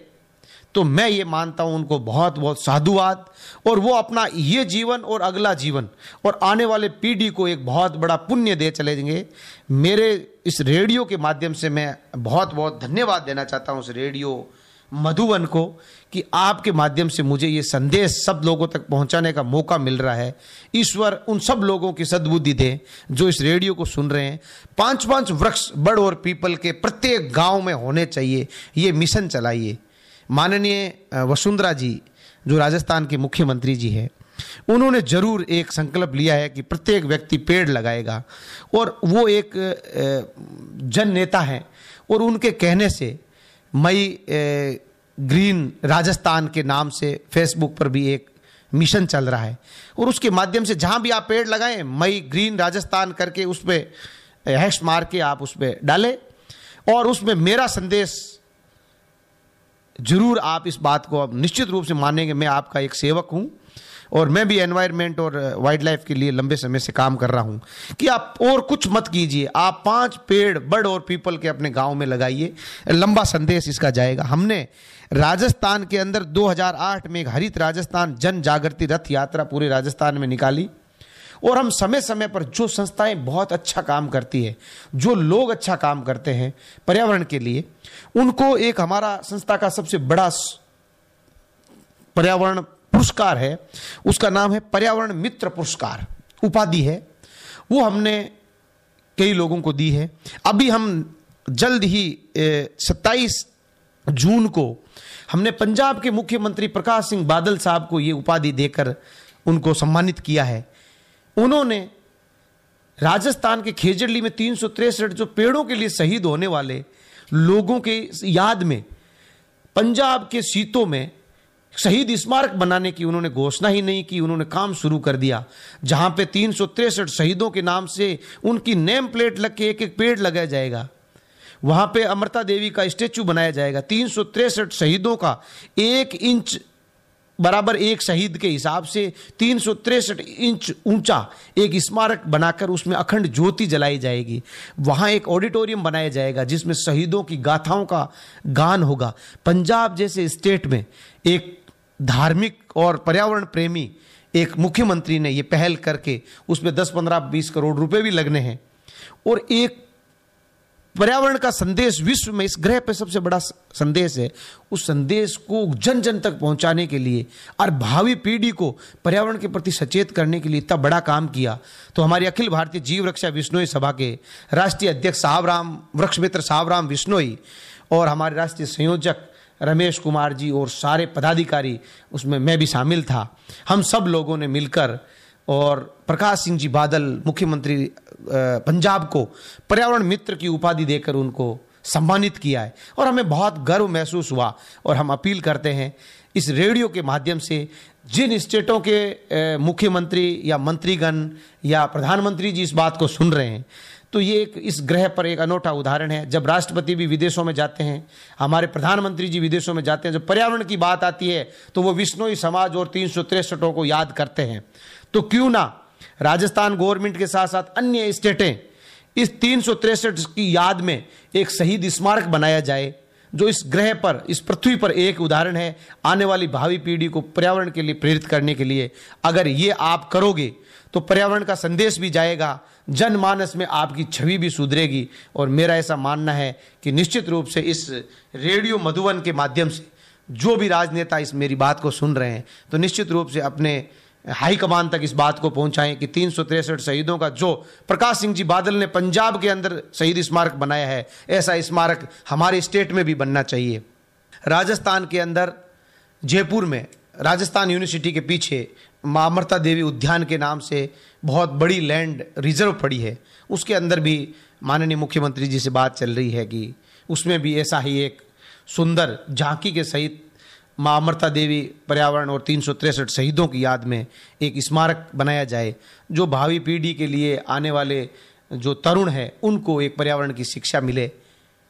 तो मैं ये मानता हूँ उनको बहुत बहुत साधुवाद और वो अपना ये जीवन और अगला जीवन और आने वाले पीढ़ी को एक बहुत बड़ा पुण्य दे चले जाएँगे मेरे इस रेडियो के माध्यम से मैं बहुत बहुत धन्यवाद देना चाहता हूँ उस रेडियो मधुबन को कि आपके माध्यम से मुझे ये संदेश सब लोगों तक पहुँचाने का मौका मिल रहा है। ईश्वर उन सब लोगों की सद्बुद्धि दे जो इस रेडियो को सुन रहे हैं। पाँच पाँच वृक्ष बड़ और पीपल के प्रत्येक गाँव में होने चाहिए, ये मिशन चलाइए। माननीय वसुंधरा जी, जो राजस्थान के मुख्यमंत्री जी हैं, उन्होंने ज़रूर एक संकल्प लिया है कि प्रत्येक व्यक्ति पेड़ लगाएगा और वो एक जन नेता हैं और उनके कहने से मई ग्रीन राजस्थान के नाम से फेसबुक पर भी एक मिशन चल रहा है। और उसके माध्यम से जहाँ भी आप पेड़ लगाएँ, मई ग्रीन राजस्थान करके उस पर हैश मार के आप उस पर डालें। और उसमें मेरा संदेश ज़रूर आप इस बात को अब निश्चित रूप से मानेंगे। मैं आपका एक सेवक हूँ। और मैं भी एनवायरमेंट और वाइल्ड लाइफ के लिए लंबे समय से काम कर रहा हूँ कि आप और कुछ मत कीजिए। आप पाँच पेड़ बर्ड और पीपल के अपने गाँव में लगाइए। लंबा संदेश इसका जाएगा। हमने राजस्थान के अंदर 2008 में एक हरित राजस्थान जन जागृति रथ यात्रा पूरे राजस्थान में निकाली। और हम समय समय पर जो संस्थाएँ बहुत अच्छा काम करती है, जो लोग अच्छा काम करते हैं पर्यावरण के लिए, उनको एक हमारा संस्था का सबसे बड़ा पर्यावरण पुरस्कार है, उसका नाम है पर्यावरण मित्र पुरस्कार। उपाधि है। वो हमने कई लोगों को दी है। अभी हम जल्द ही सत्ताईस जून को हमने पंजाब के मुख्यमंत्री प्रकाश सिंह बादल साहब को ये उपाधि देकर उनको सम्मानित किया है। उन्होंने राजस्थान के खेजड़ली में तीन जो पेड़ों के लिए शहीद होने वाले लोगों के याद में, पंजाब के सीतों में शहीद स्मारक बनाने की उन्होंने घोषणा ही नहीं की, उन्होंने काम शुरू कर दिया। जहाँ पे तीन शहीदों के नाम से उनकी नेम प्लेट लग के एक एक पेड़ लगाया जाएगा, वहाँ पे अमृता देवी का स्टेचू बनाया जाएगा। तीन शहीदों का एक इंच बराबर एक शहीद के हिसाब से तीन इंच ऊँचा एक स्मारक बनाकर उसमें अखंड ज्योति जलाई जाएगी। वहाँ एक ऑडिटोरियम बनाया जाएगा, जिसमें शहीदों की गाथाओं का गान होगा। पंजाब जैसे स्टेट में एक धार्मिक और पर्यावरण प्रेमी एक मुख्यमंत्री ने यह पहल करके उसमें दस, पंद्रह, बीस करोड़ रुपए भी लगने हैं। और एक पर्यावरण का संदेश विश्व में इस ग्रह पर सबसे बड़ा संदेश है, उस संदेश को जन जन तक पहुँचाने के लिए और भावी पीढ़ी को पर्यावरण के प्रति सचेत करने के लिए इतना बड़ा काम किया। तो हमारी अखिल भारतीय जीव रक्षा विष्णोई सभा के राष्ट्रीय अध्यक्ष साहब राम वृक्ष मित्र साहब राम विष्णोई और हमारे राष्ट्रीय संयोजक रमेश कुमार जी और सारे पदाधिकारी, उसमें मैं भी शामिल था। हम सब लोगों ने मिलकर और प्रकाश सिंह जी बादल, मुख्यमंत्री पंजाब को पर्यावरण मित्र की उपाधि देकर उनको सम्मानित किया है और हमें बहुत गर्व महसूस हुआ और हम अपील करते हैं इस रेडियो के माध्यम से जिन स्टेटों के मुख्यमंत्री या मंत्रीगण या प्रधानमंत्री जी इस बात को सुन रहे हैं तो ये एक, इस ग्रह पर एक अनोखा उदाहरण है। जब राष्ट्रपति भी विदेशों में जाते हैं, हमारे प्रधानमंत्री जी विदेशों में जाते हैं, जब पर्यावरण की बात आती है तो वो विष्णोई समाज और तीन सौ को याद करते हैं। तो क्यों ना राजस्थान गवर्नमेंट के साथ साथ अन्य स्टेटें, इस तीन की याद में एक शहीद स्मारक बनाया जाए, जो इस ग्रह पर, इस पृथ्वी पर एक उदाहरण है, आने वाली भावी पीढ़ी को पर्यावरण के लिए प्रेरित करने के लिए। अगर ये आप करोगे तो पर्यावरण का संदेश भी जाएगा जनमानस में आपकी छवि भी सुधरेगी। और मेरा ऐसा मानना है कि निश्चित रूप से इस रेडियो मधुबन के माध्यम से जो भी राजनेता इस मेरी बात को सुन रहे हैं तो निश्चित रूप से अपने हाईकमान तक इस बात को पहुंचाएँ कि तीन शहीदों का जो प्रकाश सिंह जी बादल ने पंजाब के अंदर शहीद स्मारक बनाया है, ऐसा स्मारक हमारे स्टेट में भी बनना चाहिए। राजस्थान के अंदर जयपुर में, राजस्थान यूनिवर्सिटी के पीछे माँ अमृता देवी उद्यान के नाम से बहुत बड़ी लैंड रिज़र्व पड़ी है। उसके अंदर भी माननीय मुख्यमंत्री जी से बात चल रही है कि उसमें भी ऐसा ही एक सुंदर झांकी के सहित माँ अमृता देवी पर्यावरण और तीन शहीदों की याद में एक स्मारक बनाया जाए, जो भावी पीढ़ी के लिए आने वाले जो तरुण हैं, उनको एक पर्यावरण की शिक्षा मिले।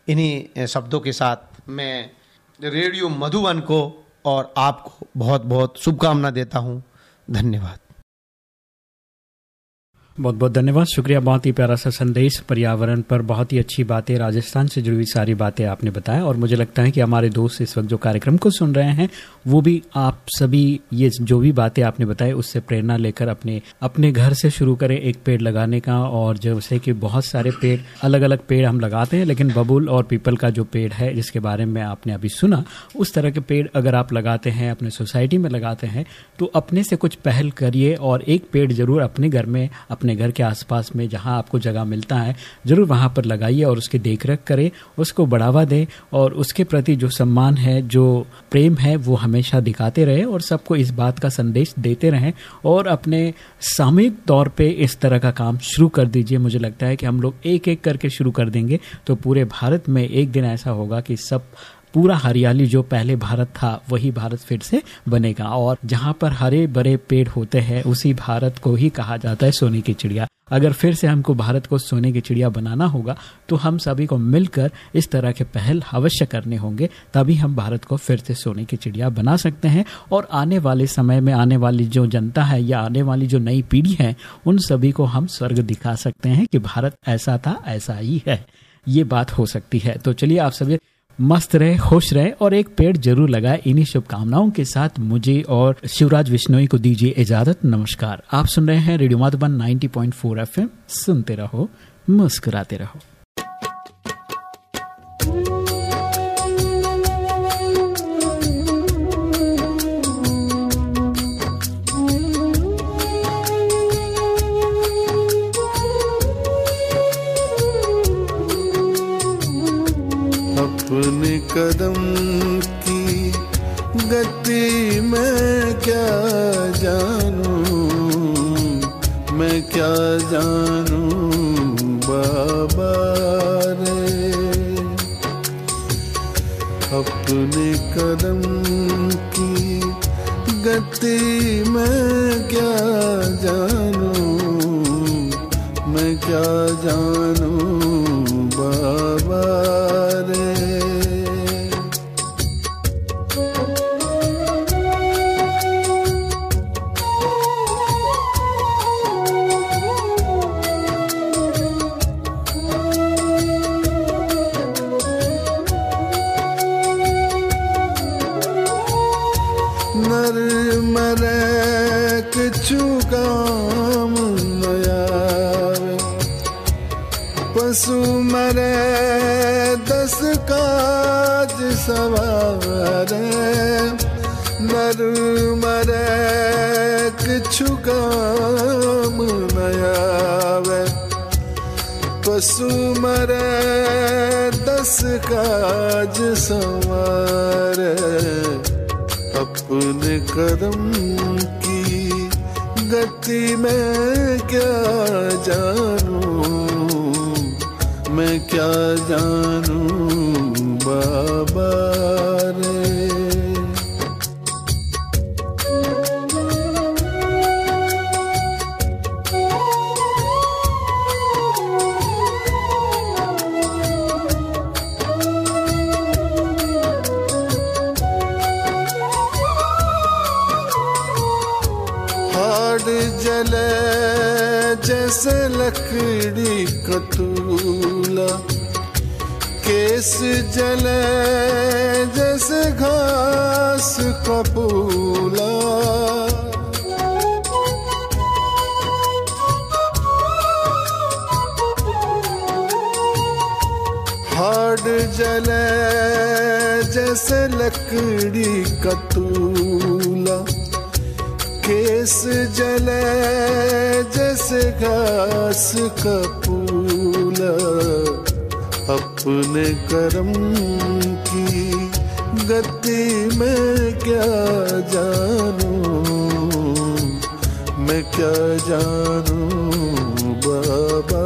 इन्हीं शब्दों के साथ मैं रेडियो मधुबन को और आपको बहुत बहुत शुभकामना देता हूँ। धन्यवाद। बहुत बहुत धन्यवाद। शुक्रिया, बहुत ही प्यारा सा संदेश। पर्यावरण पर बहुत ही अच्छी बातें, राजस्थान से जुड़ी सारी बातें आपने बताया और मुझे लगता है कि हमारे दोस्त इस वक्त जो कार्यक्रम को सुन रहे हैं, वो भी आप सभी ये जो भी बातें आपने बताई, उससे प्रेरणा लेकर अपने अपने घर से शुरू करें एक पेड़ लगाने का और जैसे कि बहुत सारे पेड़ अलग अलग पेड़ हम लगाते हैं, लेकिन बबुल और पीपल का जो पेड़ है, जिसके बारे में आपने अभी सुना, उस तरह के पेड़ अगर आप लगाते हैं, अपने सोसाइटी में लगाते हैं तो अपने से कुछ पहल करिए और एक पेड़ ज़रूर अपने घर में, अपने अपने घर के आसपास में जहाँ आपको जगह मिलता है, ज़रूर वहाँ पर लगाइए और उसकी देख रेख करें, उसको बढ़ावा दें और उसके प्रति जो सम्मान है, जो प्रेम है, वो हमेशा दिखाते रहे और सबको इस बात का संदेश देते रहें और अपने सामूहिक तौर पे इस तरह का काम शुरू कर दीजिए। मुझे लगता है कि हम लोग एक एक करके शुरू कर देंगे तो पूरे भारत में एक दिन ऐसा होगा कि सब पूरा हरियाली जो पहले भारत था, वही भारत फिर से बनेगा। और जहाँ पर हरे भरे पेड़ होते हैं, उसी भारत को ही कहा जाता है सोने की चिड़िया। अगर फिर से हमको भारत को सोने की चिड़िया बनाना होगा तो हम सभी को मिलकर इस तरह के पहल अवश्य करने होंगे, तभी हम भारत को फिर से सोने की चिड़िया बना सकते हैं। और आने वाले समय में आने वाली जो जनता है या आने वाली जो नई पीढ़ी है, उन सभी को हम स्वर्ग दिखा सकते हैं कि भारत ऐसा था, ऐसा ही है। ये बात हो सकती है। तो चलिए आप सभी मस्त रहे, खुश रहे और एक पेड़ ज़रूर लगाए इन्हीं शुभकामनाओं के साथ मुझे और शिवराज विश्नोई को दीजिए इजाज़त। नमस्कार। आप सुन रहे हैं रेडियो माधुबन 90.4 एफएम। सुनते रहो, मुस्कुराते रहो। कदम की गति मैं क्या जानूं? मैं क्या जानूं बाबा रे? अपने कदम की गति मैं क्या जानूं? मैं क्या जानूं सवारे नर मरे किछु काम नयावे पशु मरे, दस काज सवारे। अपने कदम की गति में क्या जानू? मैं क्या जानूं? बाबा हाड जले जैसे लकड़ी कतूला केस जले, जैसे घास कपूला हाड जले, जैसे लकड़ी कतूला केस जले, जैसे घास का अपने कर्म की गति में क्या जानूं? मैं क्या जानूं बाबा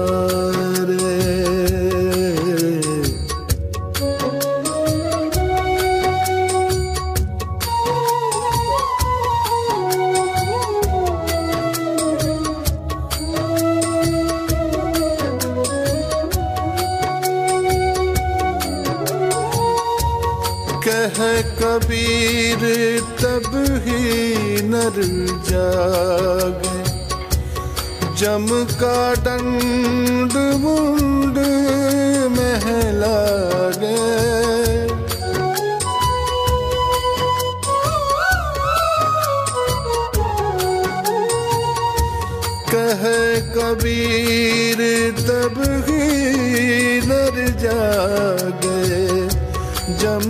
कबीर तब ही नर जागे। जम का दंड मुंड महला गए कह कबीर, तब ही नर जागे। जम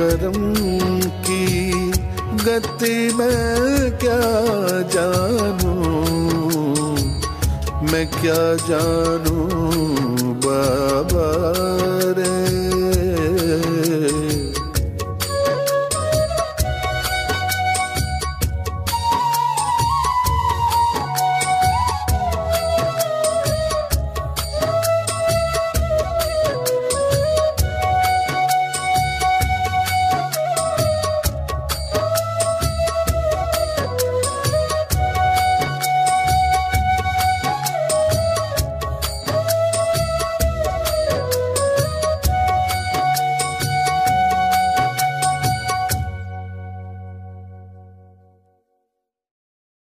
कर्म की गति मैं क्या जानूं? मैं क्या जानूं बाबा?